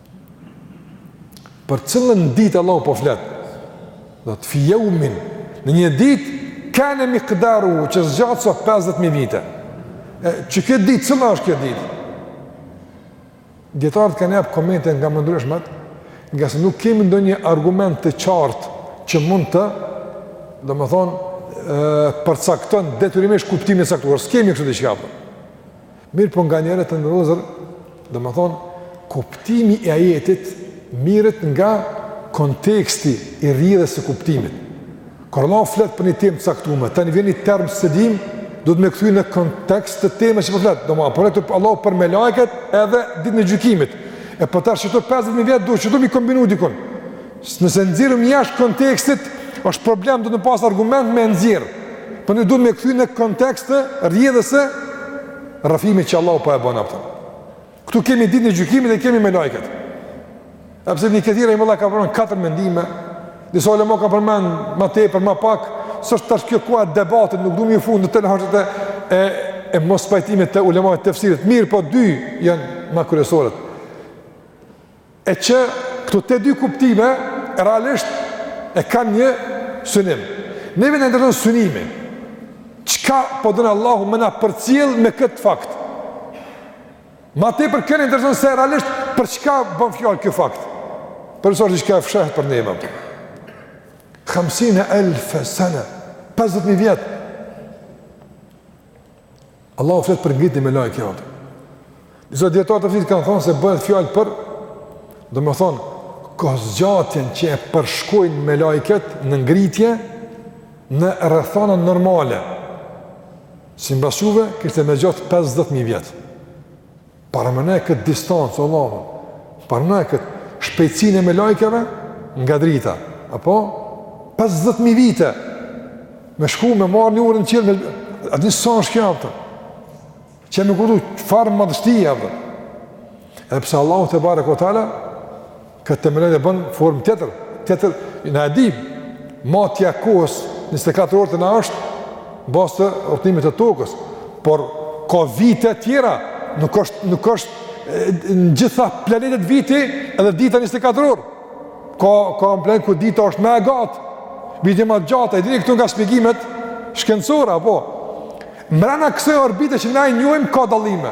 A: Për cilën ditë Allahu po flet? Do të fi jeumin në një ditë kane mikdaru që zgjat sa 50000 vite. E çka kjo ditë cila është kjo ditë? Dijetarët kanë jap komente nga më të ndryshmet, ngase nuk kemi ndonjë argument të qartë që mund të domethënë përcakton detyrimisht kuptimin e caktuar. S'kemi kështu diçka apo. Mirëpo nganjëherë, të nderuar vëllezër, domethënë, kuptimi i ajetit mirret nga konteksti i rrjedhës së kuptimit. Kur Allahu flet për një temë të caktume, tani vjen një term s'e dim, duhet me kthy në kontekst të temës që po flet. Domethënë po flet Allahu për melaiket edhe ditën e gjykimit. E po tash qeto 50.000 vjet duhet qeto me i kombinu dikun. Nëse nxirrim jashtë kontekstit, është problem duhet me pas argument me nxjerr. Po ne duhet me kthy në kontekst të rrjedhës së rrëfimit që Allahu po e bën atë. Ktu kemi ditën e gjykimit dhe kemi melaiket. Edhe pse Ibn Kethiri rahimehullah ka përmend katër mendime, disa ulema kanë përmend ma tepër, ma pak, s'është tash kjo koha e debatit, nuk du me u fut n'telashet e, e mospajtimit të ulemave të tefsirit. Mirëpo dy janë ma kryesoret. E që këto të dy kuptime, realisht, e kanë një synim. Neve na intereson synimi. Çka po don Allahu me na përcjell me këtë fakt? Ma tepër kjo na intereson se realisht për çka bën fjalë ky fakt? Për arsye diçka e fshehtë për neve, apo. Khamsine elfe sene, 50.000 vjet. Allahu flet për ngritjen e melaikeve. Disa dijetarë të tefsirit kanë thonë se bëhet fjalë për domethënë kohëzgjatjen që e përshkojnë melaiket në ngritje në rrethana normale. Simbas juve, kishte me zgjat 50000 vjet. Paramendoje këtë distancë Allahu. Paramendoje këtë shpejtësinë e melaikeve nga drita. Apo 50000 vite me shku me marr një urdhën n'qiell me atë një sa është kjo atë. Çe më kudo çfarë madhështie atë. Edhe pse Allahu tebareke ve teala Këtë teme Allahu e bon formë tjetër, tjetër na e dim. Matja e kohës 24 orë të na është n'bazë të rrotullimit të tokës, por ka vite tjera, nuk është nuk është në gjitha planetet viti edhe dita 24 orë. Ka ka planete ku dita është ma e gatë. Viti ma i gatë, i dini këto nga shpjegimet shkencore apo. Mbrena kësaj orbite që na i njohim ka dallime.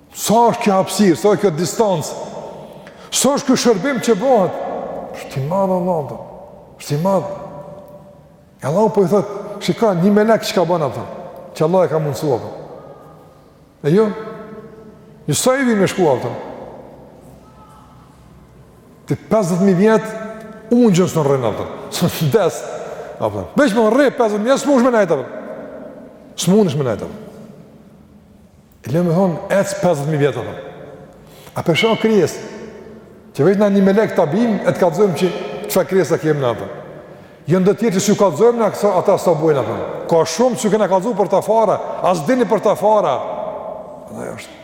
A: Sa është kjo hapsirë, sa është kjo distancë, sa është ky shërbim që bëhet, është i madhë Allah, dhe. është i madhë. E Allah po të thotë, shika një melek çka bon, dhe. që Allah e ka mundësua, dhe. e jo, njeri sa i vyn me shkua, dhe. të 50.000 vjetë, unë gjë s'un rrna, dhe. se vdes, dhe. veç me rrnu 50.000 vjetë, s'munesh me nejtë, s'munesh me nejtë, E le më me thonë, ecë 50.000 vjetë, e thonë. A po sheh krijes, që veç nga një melek të abim, e të kallxojmë çfarë krijese kena ato. Janë do tjerë që s'ju kallxojmë, ata sa bojnë, e thonë. Ka shumë që s'ju kena kallxu për ta fare, as dini për ta fare. Dhe është.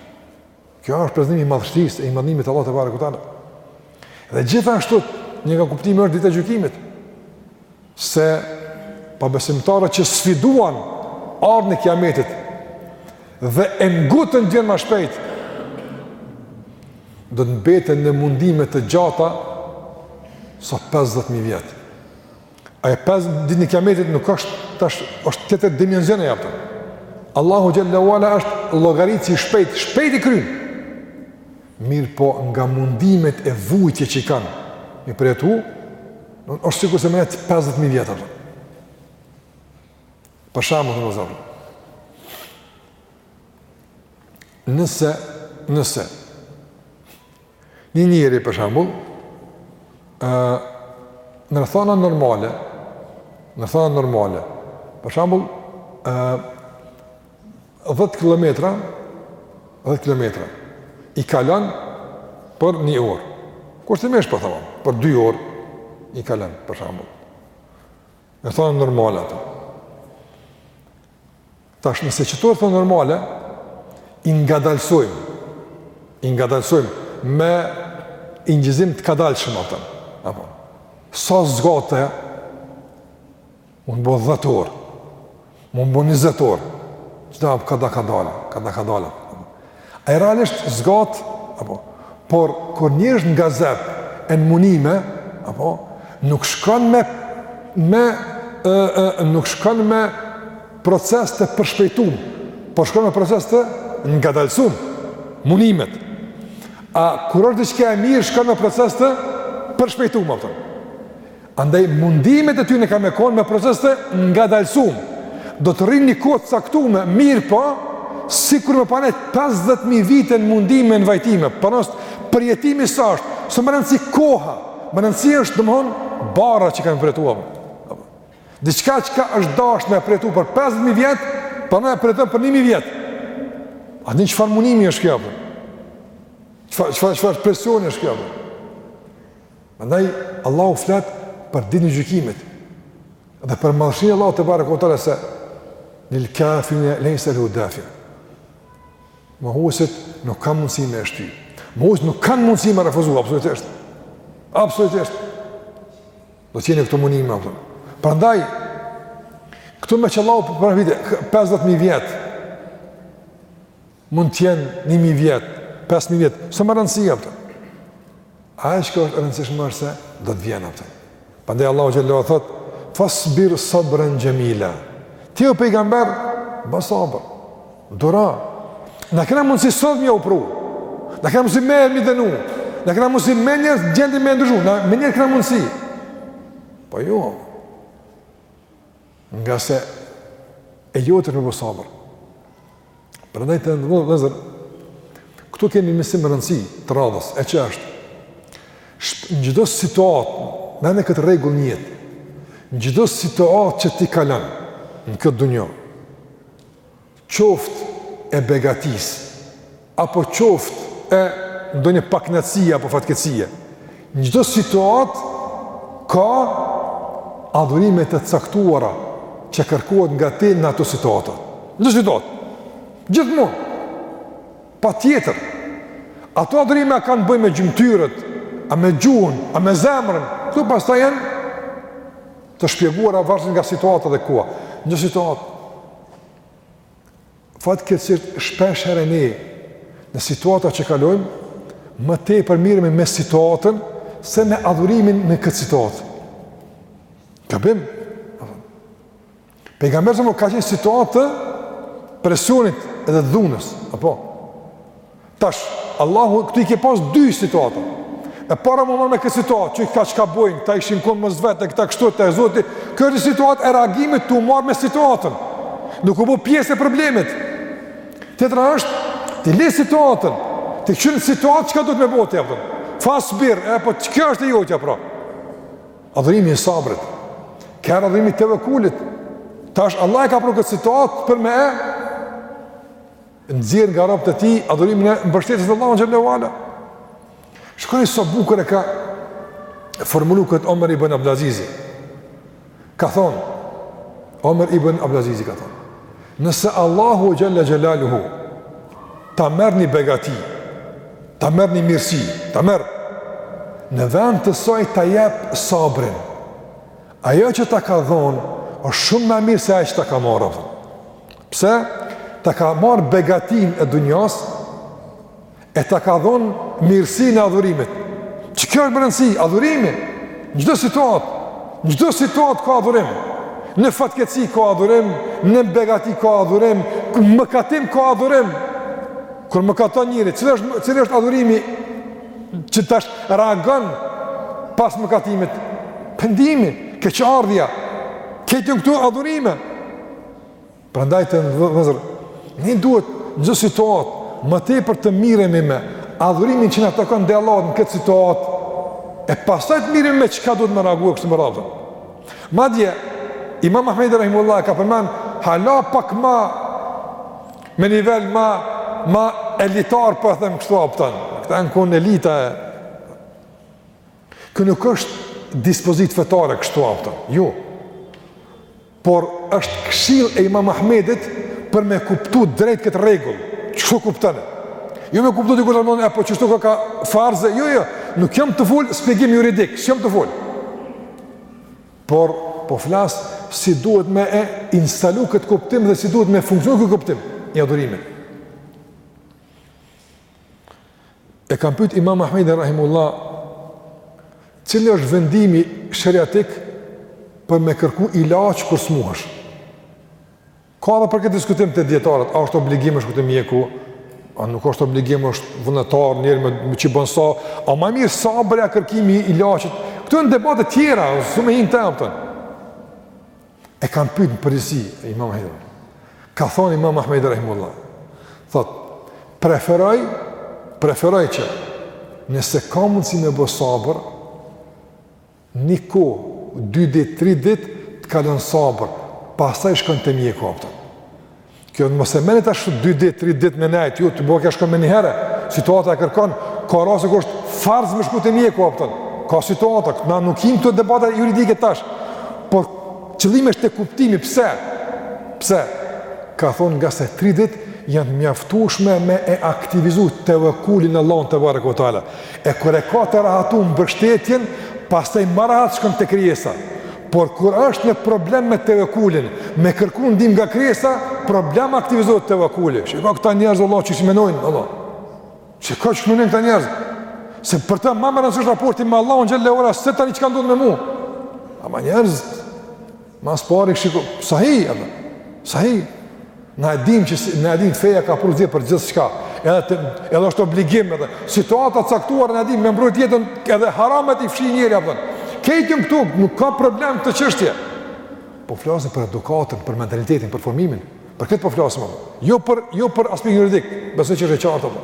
A: Kjo është prezantimi i madhështisë, e i madhnimit të Allahut tebareke ue teala. Dhe gjithashtu, një nga kuptimet është dita e gjykimit. se pabesimtarët që sfiduan ardhjen e kiametit dhe e ngutën të vjen ma shpejt do të mbeten në mundime të gjata sa 50.000 vjet ai 50 ditën e kiametit nuk është tash, është tjetër dimenzion e apo Allahu xhelle ue ala është llogari që i shpejt shpejt i kryn Mirëpo nga mundimet e vujtje që i kanë me i përjetu, është sikurse me nejt 50000 vjet apo. Për shembull, do të thonë. Nëse, nëse një njeri për shembull, ë në rrethana normale, në rrethana normale, për shembull, ë 10 kilometra, 10 kilometra, i kalon për një orë. Kur t'i merrsh, po themi, për dy orë, i kalon, për shembull. Në rrethana normale ato. Tash nëse qito rrethana normale, i ngadalsojmë, i ngadalsojmë, me inçizim të kadalshëm atëm. Apo, sa zgatet, Mund bo 10 orë, mund bo 20 orë, dalkadalë, kadalë-kadalë. Ai realisht zgat, apo, por kur njeri është në gazep e në munime, apo, nuk shkon me, me, e, e, nuk shkon me proces të përshpejtum, por shkon me proces të ngadalësum, munimet. A kur është diçka e mirë, shkon me proces të përshpejtum, apo. Andaj mundimet e tyne kanë me kon me proces të ngadalësum. Do të rrinë një kohë të caktume, mirëpo sikur me pas nejt 50.000 vite në mundime në vajtime, pra nashtë përjetimi sa është, s'o me rëndësi koha, me rëndësi është domethonë barra që kanë përjetuam. Diçka çka është dashtë me përjetu për 50.000 vjetë, po e përjeton për 1.000 vjetë. A din çfarë mundimi është kjo, apo? Çfarë, çfarë, çfarë presioni është kjo, apo? Andaj Allahu flet për ditën e gjykimit. Dhe për madhështinë e Allahut tebareke ue teala, se lil kafirine lejse lehu dafi. Mohuesit nuk kanë mundësi me e shty. Mohuesit nuk kanë mundësi me refuzu absolutisht. Absolutisht. Do të jenë këto munime, apo. Prandaj këtu meç Allahu për vite, 50000 vjet. Mund të jenë 1000 vjet, 5000 vjet, s'o me rëndësi, apo. Ajo që është e rëndësishme është se do të vjen, apo. Prandaj Allahu xhelle thot: "Fasbir sabren xhemila." Ti o pejgamber, bo sabër. Duro. Na kena mundsi sot me jau pru. Na kena mundsi menjë me i dënu. Na kena mundsi menjëherë gjendjen me e ndryshu. Na menjëherë kena mundsi. Po jo. Ngase e jotja me bo sabër. Prandaj, të nderum vllezër, këtu kemi mësim me rëndësi të radhës, e që është, në çdo situatë, mbane këtë rregull në jetë, në çdo situatë që ti kalon, në këtë dunjo, qoftë e begatisë, apo qoftë e ndonjë pakënaqësie apo fatkeqësie, në çdo situatë ka adhurime të caktuara që kërkohet nga ti në ato situata. Në çdo situatë. Gjithmonë. Patjetër. Ato adhurime a kanë të bëjnë me gjymtyrët, a me gjuhën, a me zemrën, këto pastaj janë të shpjeguara varësisht nga situata dhe koha. Në situatë, fatkeqësisht shpesh herë ne në situata që kalojmë më tepër mirremi me situatën se me adhurimin në këtë situatë. Gabim. Pejgamberi ka qenë në situatë të presionit edhe dhunës, apo Tash, Allahu, këtu i ke pas dy situata. E para me u marrë me këtë situatë, që këta çka bojnë, këta ishin konë mes vete, këta kështu të e zoti, kjo është situatë e reagimit tu u marrë me situatën. Duke u bo pjesë e problemit. Tjetra është, ti le situatën, ti kqyr në situatë çka duhet me bo ti, kupton. Fasbir, e po të kjo është e jotja, pra. Adhurimi i sabrit. Kur adhurimi i tevekulit. Tash, Allahu e ka pru këtë situatë për me e nxjerr nga robët e tij adhurimin e mbështetjes në Allahun xhel-le ve ala. Shikoni sa bukur e ka formulu këtë Omer ibn Abdulazizi. Ka thonë, Omer ibn Abdulazizi ka thonë, nëse Allahu xhel-le xhelaluhu, ta merr një begati, ta merr një mirësi, ta merr, në vend të saj ta jep sabrin, ajo që ta ka dhonë, është shumë ma e mirë se ajo që ta ka marrë, Pse? Ta ka marrë begatinë e dunjas, e ta ka dhonë mirësinë e adhurimit. Që kjo është brendësi, adhurimi, në çdo situatë, në çdo situatë ka adhurim, në fatkeqësi ka adhurim, në begati ka adhurim, në mëkatim ka adhurim, kur mëkaton njeri, cili është, cili është adhurimi që tash reagon pas mëkatimit? Pendimi, keqardhja, krejt janë këto adhurime, Prandaj vëllezër, ne duhet në çdo situatë, më tepër të miremi me adhurimin që na takon ndaj Allahut në këtë situatë, e pastaj të miremi me çka duhet me reagu e kështu me radhë. Madje, imam Ahmedi Rahimullah e ka përmend, hala pak ma me nivel ma, ma elitar po e them kështu, kupton, këta jenë konë elita, e kjo nuk është dispozitë fetare kështu, kupton, jo, Por është këshillë e Imam Ahmedit për me kuptu drejt këtë rregull, qështu kuptone. Jo me kuptu ti kur thonë, e po qështu ka ka farze, jo, jo, nuk jam tu fol shpjegim juridik, s'jam tu fol. Por, po flas, si duhet me e instalu këtë kuptim dhe si duhet me funksionu këtë kuptim, i adhurimit. E kanë pyt Imam Ahmedin Rahimullah, cili është vendimi sheriatik për me kërku ilaç kur smuhesh? Ka dhe për këtë diskutim te dijetarët, a është obligim me shku te mjeku, a nuk është obligim është vullnetar, njeri me, me që bon sa, a ma mirë sabri a kërkimi i ilaçit? Këto jenë debate tjera, s'du me hi në te, kupton. E kanë pyet në përgjithësi Imam Ahmedin. Ka thonë Imam Ahmedi rahimullah. Thot, preferoj, preferoj që nëse ka mundësi me bë sabër, një kohë, dy dit, tri dit, të kalon sabër, pastaj shkon te mjeku, kupton. Kjo mos e merrni tash 2 dit, 3 dit me nejt, ju të bëhet keq shko menjëherë, situata e kërkon, ka raste kur është farz me shku te mjeku, a kupton, ka situata, na nuk jemi këtu debata juridike tash, por qëllimi është te kuptimi, pse, pse, ka thonë ngase 3 dit, janë të mjaftushme me e aktivizu tevekulin në Allahun tebareke ue teala, e kur e ka të rahatume mbështetjen, pastaj ma rahat shkon te krijesa, Por kur është në problem me tevekulin, me kërku ndihmë nga krijesa, problem aktivizohet tevekuli. Shiko këta njerëz, Allah, qysh menojnë, Allah. Shiko qysh menojnë këta njerëz? Se për ta ma me rëndësi ish raporti me Allahun xhele ue ala, se tani çka ndodh me mu. Ama njerëzit, ma së pari shiko, sahi, Allah, sahi. Na e dimë që na e dimë feja ka përgjigje për gjithçka. Edhe të, edhe është obligim edhe situata e caktuar na e dimë me mbrojt jetën edhe haramat i fshin njeri, a kupton. Krejt këtu nuk ka problem këtë çështje. Po flasim për edukatën, për mentalitetin, për formimin. Për këtë po flasim. Jo për jo për aspektin juridik, besoj që është e qartë apo.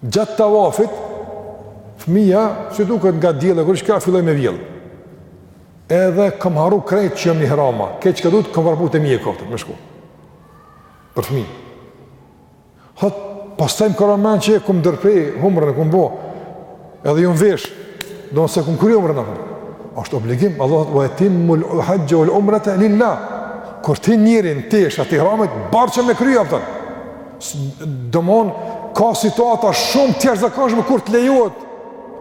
A: Gjatë tavafit, fëmija, si duket nga dielli, kur çka filloi me vjellë. Edhe kam harru krejt që jam në ihram, krejt çka duhet, kam vrapu te mjekët, me shku. Për fëmi. Thotë, pastaj më ka ra n'men që e kom ndërpre, umren e kom bo, Edhe ju vesh, unë s'e kom kry umren, është obligim, Allahu thotë, ue etimmul haxhxhe uel umrete lil-lah, kur ti njërin, ti është ati ihramit, borxh me kry, a kupton. Domethënë, ka situata shumë të jashtëzakonshme, kur të lejohet,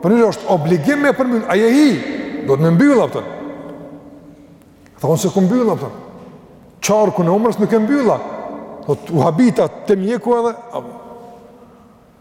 A: për njeri është obligim me përmjën, a je hi, duhet me mbyllë, a kupton. Tha unë s'e kom mbyllë, a kupton. Qarkun e umres nuk e mbylla, thotë u habita te mjeku edhe, a kupton.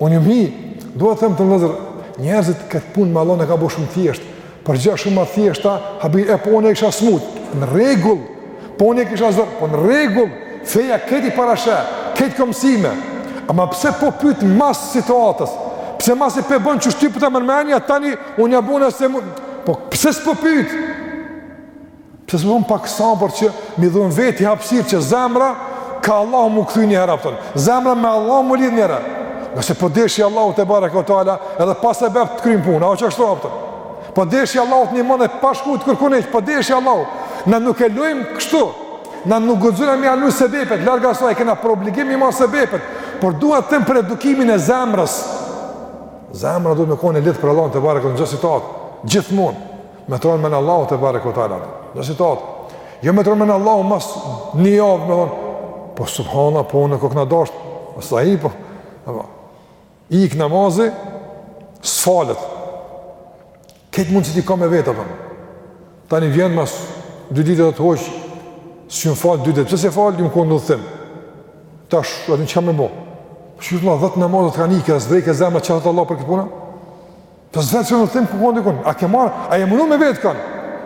A: Unë jam hi, dua të them të vëllazër, njerëzit këtë punë me Allahun e kanë bo shumë thjesht, për gjana shumë ma të thjeshta, habi e po unë e kisha smut, në rregull. Po unë e kisha zor, po në rregull. Feja këtë e parasheh, këtë komsime. Ama pse po pyet mas situatës? Pse masi pe bon qysh ty po ta merr menja tani unë ja bëna se po pse s'po pyet? Pse s'po bon pak sabër që me i dhanë veti hapsirë që zemra ka Allahu m'u kthy një herë a kupton. Zemra me Allahun m'u lidh një herë. Nëse po deshi Allahu tebareke ue teala edhe pa sebep të kryn punë, a është ashtu a kupton. Po deshi Allahu të ndihmon pa shku te kërkush, po deshi Allahu. Na nuk e lujmë kështu, na nuk guxojmë me i lanë sebepet, larg asaj e kena për obligim me i marrë sebepet, por dua të them për edukimin e zemrës. Zemra duhet me kon e lidhun për Allahun tebareke ue teala në gjitha situatat, gjithmonë. Me t'ra n'men Allahu tebareke ue teala në situatë, jo me t'ra n'men Allahu mas një javë, me thonë, po subhana, po m'kokë dashtë, në sahi, po, po, i ikë namazi, s'falet, këtë mundë që ti ka me vetë, po, tani vjen mas dy ditë edhe të thotë, s'jom falë dy ditë, pse s'je falë, jom konë në udhëtim, tash, atë në çka me bo, që ju të la dhëtë namazet ka një, kësë dhejke zemra, çka thotë Allahu për këtë punë, Po pse s'vete kon dikon. A ke marr? A je mundu me vetë kon?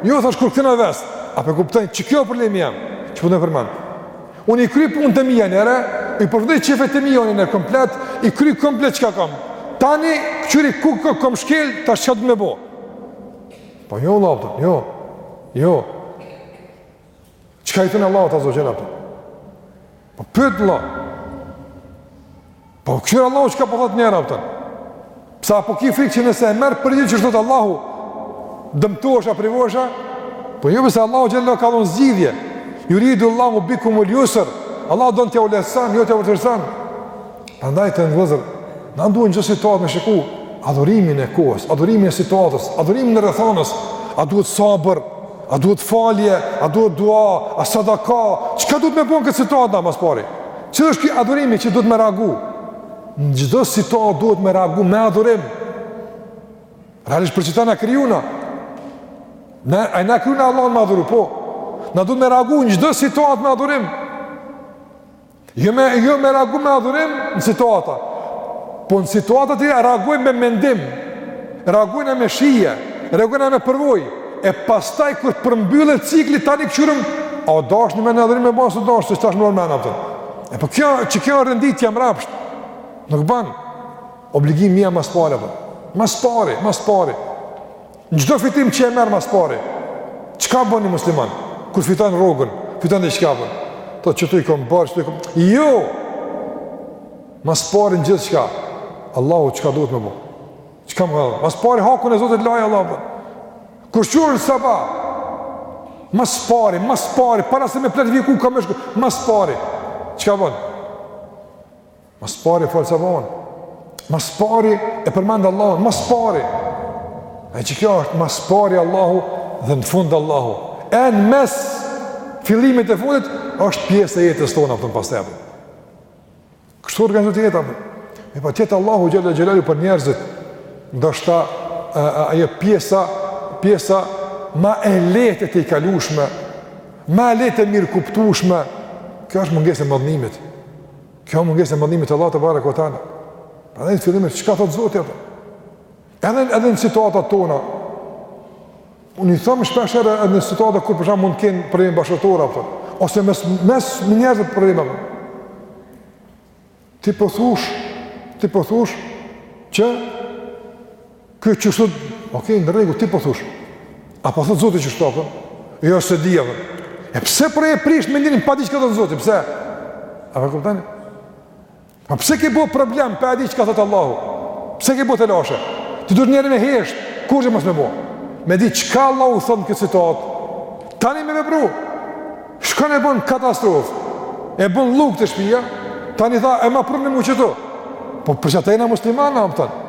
A: Jo thash kur kthehna e ves. A po kupton? Qe kjo problemi jonë që po du me përmend. Unë i kryj punët e mia njëherë, i përfundoj qejfet e mia njëherë komplet, i kryj komplet çka kam. Tani kqyri ku kom shkel, tash çka duhet me bo? Po jo vëlla, jo. Jo. Çka i thënë Allahut azze ue xhel apton? Po pyete vlla. Po kqyre Allahu çka po thotë njëherë apton? Pse a po ki frikë që nëse e merr për një që thotë Allahu, dëmtohesh a privohesh a? Po një jo, përse Allahu xhel ka dhënë zgjidhje. Juridullahu bikumul jusr. Allahu don t'jau lehtësan, jo t'jau vështirsan. Andaj vëllezër, na duhet çdo situatë me shiku, adhurimin e kohës, adhurimin e situatës, adhurimin e rrethanës, a duhet sabër, a duhet falje, a duhet dua, a sadaka, çka duhet me bo n'këtë situatë na mas pari? Cili është ky adhurimi që duhet me reagu? Në çdo situatë duhet me reagu me adhurim. Realisht për çka jena kriju na? Na jena kriju na Allahun me adhuru, po? Na duhet me reagu në çdo situatë me adhurim. Jo me, jo me reagu me adhurim në situata. Po në situata të tjera reagojna me mendim, reagojna me shije, reagojna me përvojë. E pastaj kur të përmbyllet cikli tani kqyrim, a o dasht n'mene adhurim me ba a s'u dasht, se qe tash m'ra n'men apton. E po kjo, qe kjo renditja mrapsht, nuk banë. Obligimi mas pari, apton. Mas pari, mas pari. Çdo fitim që e merr mas pari, çka bën një musliman? Kur fiton rrogën, fiton diçka apo? Po çu i kam bërë, çu kam. Jo. Mas pari në gjithçka? Allahu çka duhet me bo? Çka me bo? Mas pari hakun e Zotit laj Allahut. Kur çohesh n'sabah. Mas pari, mas pari, para se me planifiku ku ka me shku, mas pari. Çka bën? Mas pari fal sabahun, mas pari e përmendë Allahun, mas pari. E që kjo është mas pari Allahu dhe në fundë Allahu. E në mes fillimit e fundit është pjesë e jetës tonë, apton pas të ebë. Kështu organizohet jeta, apton. E patjetër Allahu xhel-le xhelaluhu për njerëzit, ndoshta ajo pjesa, pjesa ma e lehtë e tejkalushme, ma e lehtë e mirëkuptushme, kjo është mungesë e madhnimit. Kjo mungesë e madhnimit të Allahut tebareke ue teala. Pra prej fillimit, çka thotë Zoti, apo? Edhe, edhe në situatat tona, unë i thom shpeshherë edhe në situatat kur për shembull mund të kenë probleme bashkëshortore, apo, ose mes, me njerëzit probleme. Po. Ti po thush, po ti po thush po që Ky qështu, ok, në rregull, ti po thush. A po thot zoti qështu, apo? Jo, s'e di, apo. E pse po e prish me njërin, pa dit çka thot zoti, pse? A po kupton? A pse ke bo problem, pa dit çka thot Allahu? Pse ke bo telashe? Ti duhet njëherë me hesht, kurgjo mos me bo? Me dit çka Allahu thot në këtë situatë? Tani me vepru, shkon e bon katastrofë, e bon llugë te shpia, tani tha, e ma prunë në mu qëtu. Po për çka jena musliman na, a kupton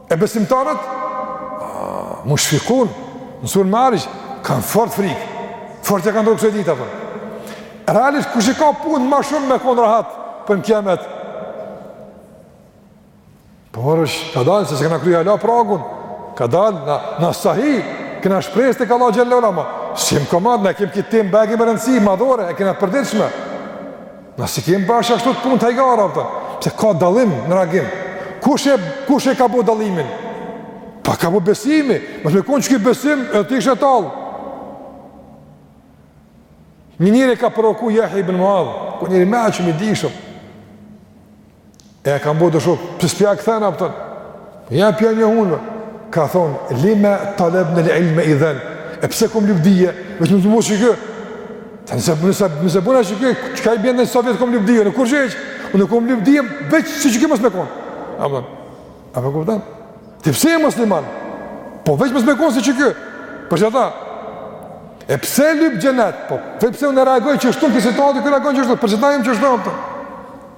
A: E besimtarët, mushfikun, në suren Mearixh, kanë fort frikë, fort ja kanë dro kësaj dite, por. Realisht, kush i ka punët ma shumë me konë rahat për në kijamet? Por është, ka dalë, se s'e kena kry hala pragun, ka dalë, na, na sahi, kena shpresë tek Allahu xhel-le ue ala, ama, s'jem komod, na kem këtë temë, bajagi me rëndësi madhore, e kena përditshme. Na s'i kem bash ashtu ashtu këto punë të hajgare, apo. Pse ka dallim në reagim. Kush e, kush e ka bo dallimin? Po e ka bo besimi. Mos me konë qiky besim, edhe ti ishe tall. Një njeri e ka provoku Jahja ibn Muadh, ku njeri me aqë me dishëm. E e kam bo të shok, pse s'po ja kthen, a kupton, po ja pja një hunëve, ka thonë, lime talebna l-ilme idhen, e pse kom lyp dije, veç me u bo qiky, nëse, nëse, nëse bona qiky, çka i bjen në sa vjet kom lyp dije, në kurgjo hiç, unë kom lyp dije, veç si qiky mos me konë, a më a më kupton, ti pse je musliman, po veç mos me konë si qiky, për çka, e pse lyp xhenet, po, veç pse unë reagoj qështu, n'kit situatë ky reagon qështu, për çka jem qështu,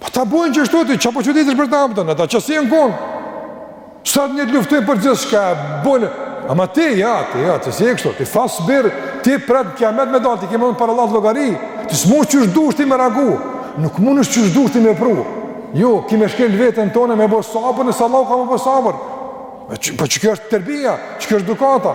A: Po ta bojnë qështu ty, çka po çuditesh për ta, a kupton, ata qesi janë konë. Sa të njëtë luftojnë për gjithçka, bojnë. Ama ti, ja, ti, ja, ti s'je kështu, ti thasë birë, ti pret kijamet me dalë, ti ke me dhon para Allahut llogari, ti s'mund qysh dush ti me reagu, nuk mundesh qysh dush ti me vepru. Jo, ki me shkel vetën tonë, me bo sabër, nëse Allah ka me bo sabër. Po qikjo është terbija, qikjo është edukata.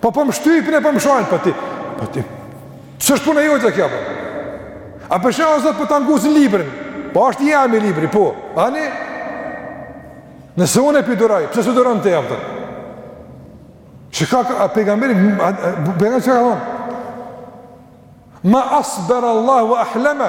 A: Po po më shtypin e po më shajnë, po ti, po ti, s'është punë e jotja kjo, po. A për shembull o Zot po po ta ngucin librin, po është jemi libri, po, ani, nëse unë pe duroj, pse s'e duron ti, apo? Çka, a pejgamberi, a, a, bëjnë çka ka thonë, ma asber Allah wa ahleme,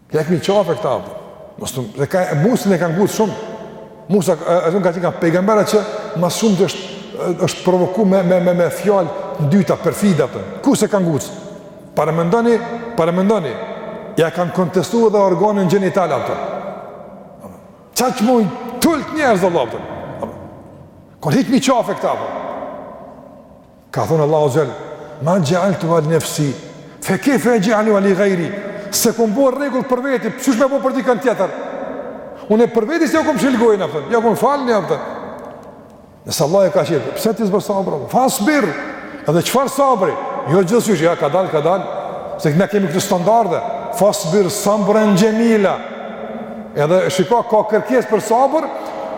A: Hiqmi qafe këta apo. Mos të dhe ka Musin e kanë nguc shumë. Musa ajo nga ata pejgamberë që ma së shumti është, është provoku me me me, me fjalë të ndyta, perfide atë. Ku s'e kanë nguc? Paramendoni, paramendoni. Ja kanë kontestu edhe organin gjenital atë. Ça të mund tul të njerëz Allah. Kur hiqmi qafe këta apo. Ka thënë Allahu azza jall, "Ma ja'altu li nafsi, fa kayfa aj'alu li ghayri?" S'e kum bo rregull për veti, qysh me bo për dikën tjetër? Unë për veti s'ja kum mshil gojën atë. Ja kum falni atë. Nëse Allah e ka qenë, pse ti s'bën sabër? Fasbir. Edhe çfarë sabri? Jo gjithsesi, ja ka dal, ka dal. Se ne kemi këto standarde. Fasbir sabran jamila. Edhe shiko ka kërkesë për sabër,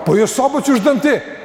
A: po jo sabër qysh don ti.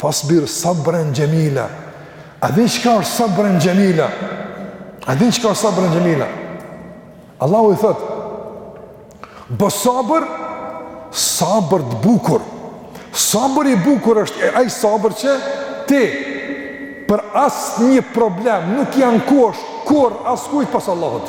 A: Fasbir sabren gjemila. A din qëka është sabren gjemila? A din qëka është sabren gjemila? Allahu i thotë, bo sabër, sabër të bukur. Sabri i bukur është ai sabër që ti për asnjë problem nuk i ankohesh kurrë askujt pos Allahut.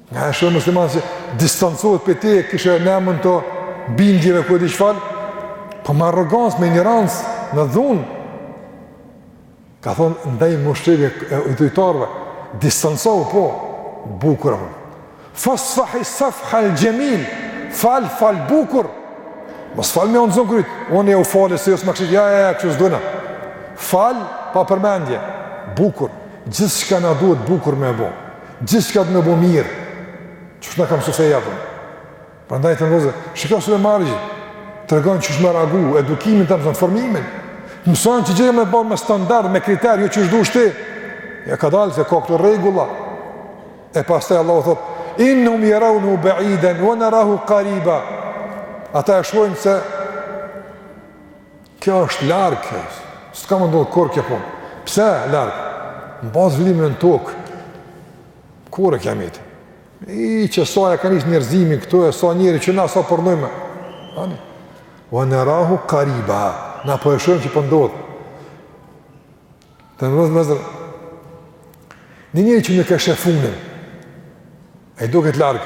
A: Na e shohim musliman që distancohet për te, kishe n'emën të bindjeve ku e di çfarë, po me arrogancë, me injorancë, me dhunë, ka thonë, ndaj më shtëve e idhujtarëve, distancohu, po, bukur, apo. Fasfahi safhal gjemil, fal, fal, bukur, mos fal me onë zonë kryt, onë e u falë, se jësë më kështë, ja, ja, ja, që së dhuna, fal, pa përmendje, bukur, gjithçka na duhet bukur me bo, Gjithçka do me bo mirë, qysh na ka msu feja jonë. Prandaj të nëzër, shiko sure Mearixh, tregon qysh me reagu, edukimin ta mëson, formimin. Mëson që gjërat me i ba me standard, me kriter, jo qysh dush ti. Ja ka dalë, se ka këtu rregulla. E pastaj Allahu thot, innehum jeraunehu beiden, ue nerahu kariba. Ata e shohin se Kjo është larg kjo, s'ka me ndodh kurrë kjo punë. Pse larg? Në bazë vlimën në tokë, kur o kijameti? I qe sa ka nis njerëzimi këtu e sa njeri që na sot po rrnojmë. Ani, ue nerahu kariba, na po e shohim që po ndodh. Po Dhe në rëzë mëzër, një njeri që nuk e sheh funin, i doket larg,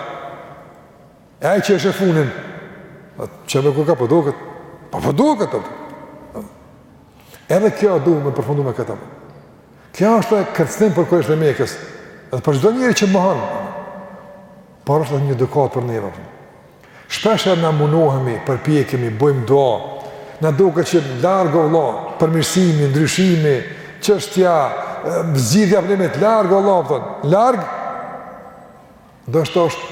A: E ai që e sheh funin, që me ku ka po doket, po po doket, po doket, edhe kjo do me përfundu me këtë. Kjo është kërcnim për kurejshët e Mekës, edhe për çdo njeri që mohon, por është një edukatë për neve. Shpeshherë na munohemi, përpjekemi, bojmë dua, na doket larg o vlla, përmirësimi, ndryshimi, çështja, zgjidhja e problemit, larg o vlla, larg, Ndoshta është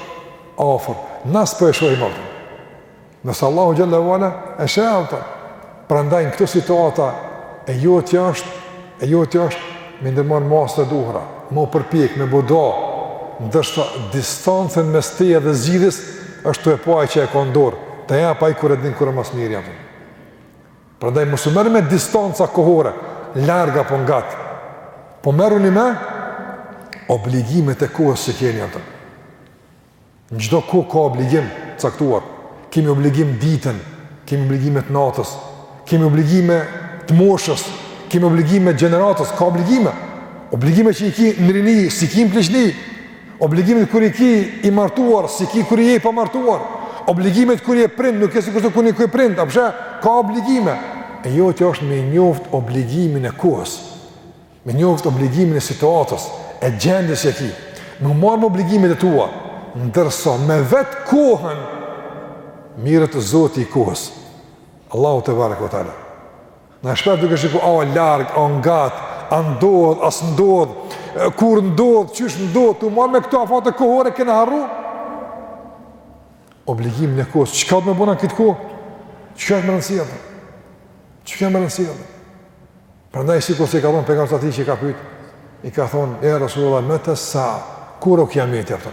A: afër, na s'po e shohim atë. Ndërsa Allahu xhalla wa ala e sheh atë. Prandaj në këtë situata e jotja është, e jotja është me i ndërmarr masat e duhura, me u përpjek, me bo dua, ndërsa distancën mes teje dhe zgjidhjes është te Ai që e ka n'dorë, ta jap Ai kur e din kur është ma s'miri atë. Prandaj mos u merrni me distanca kohore, larg apo ngat. Po merruni me obligimet e kohës që keni atë. Në çdo kohë ka obligim t'caktuar. Kemi obligim ditën, kemi obligime të natës, kemi obligime të moshës, kemi obligime të gjeneratës, ka obligime. Obligime që i ki në rini, s'i ki në pleqni, Obligimet kur i ki i martuar, s'i ki kur je i pamartuar. Obligimet kur je prind, nuk je si kështu kur nuk je prind, a përshë, ka obligime. E jotja është me njoft obligimin e kohës, me njoft obligimin e situatës, e gjendjes që e ki. Me u marr me obligimet e tua, ndërsa me vetë kohën, merret Zoti i kohës. Allahu tebareke we teala. Na shpesh duke shiku a o larg, a ngat, a ndodh, a s'ndodh, kur ndodh, qysh ndodh, tu marr me këto afate kohore kena harru obligimin e kohës, çka do t'bëjna n'këtë kohë? Çka më rëndësi apo? Çka më rëndësi apo? Prandaj sikur se i ka thon Pejgamberi atij që e ka pyet, i ka thon ja Rasulullah me të sa kur o kiameti apo?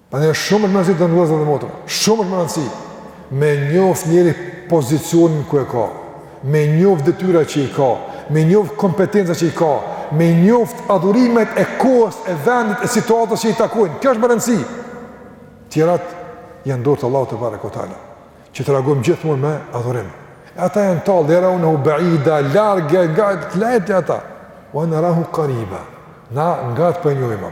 A: Tani është shumë me rëndësi të nderu vllezër dhe motra, shumë me rëndësi me njoft njeri pozicionin ku e ka, me njoft detyra që i ka, me njoft kompetenca që i ka, me njoft adhurimet e kohës, e vendit, e situatës që i takojnë, kjo është me rëndësi. Tjerat janë n'dorë të Allahut tebareke we teala, që të reagojmë gjithmonë me adhurim. E ata janë tallë, jeraunehu beida, largë, gajtë, të lejtë e ata, we nerahu kariba, na ngat pënjojmë,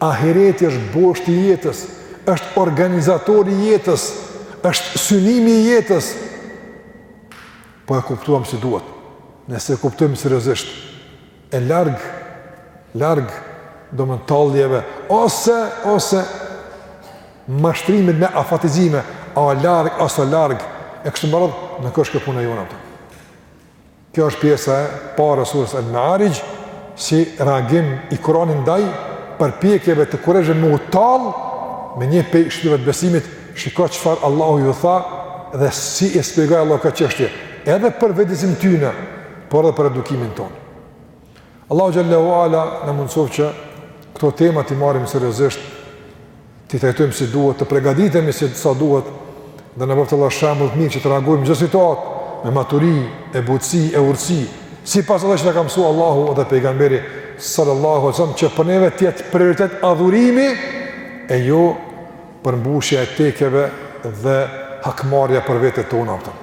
A: Ahireti është boshti i jetës, është organizatori i jetës, është synimi i jetës. Po e kuptuam si duhet. Nëse e kuptojmë seriozisht, e larg larg domethënë talljeve ose ose mashtrimit me afatizime, a larg a s'o larg e kështu me radhë, nuk është kjo puna jonë atë. Kjo është pjesa e parë e surës Al-Ma'arij, si reagim i Kur'anit ndaj përpjekjeve të Kurejshve me u tall me një pej shtyllave të besimit, shiko çfarë Allahu ju tha dhe si e shpjegoi Allahu këtë çështje, edhe për vetëdijsim tyne, por edhe për edukimin tonë. Allahu xhallahu ala na mundësof që këto tema t'i marrim seriozisht, t'i trajtojmë si duhet, të përgatitemi si sa duhet dhe na bëftë Allah shembull të mirë që të reagojmë në çdo situatë me maturi, e butësi, e urtësi, sipas asaj që na ka mësuar Allahu dhe pejgamberi sallallahu alaihi wasallam që për neve të jetë prioritet adhurimi e jo përmbushja e tekeve dhe hakmarrja për vete tona. Për.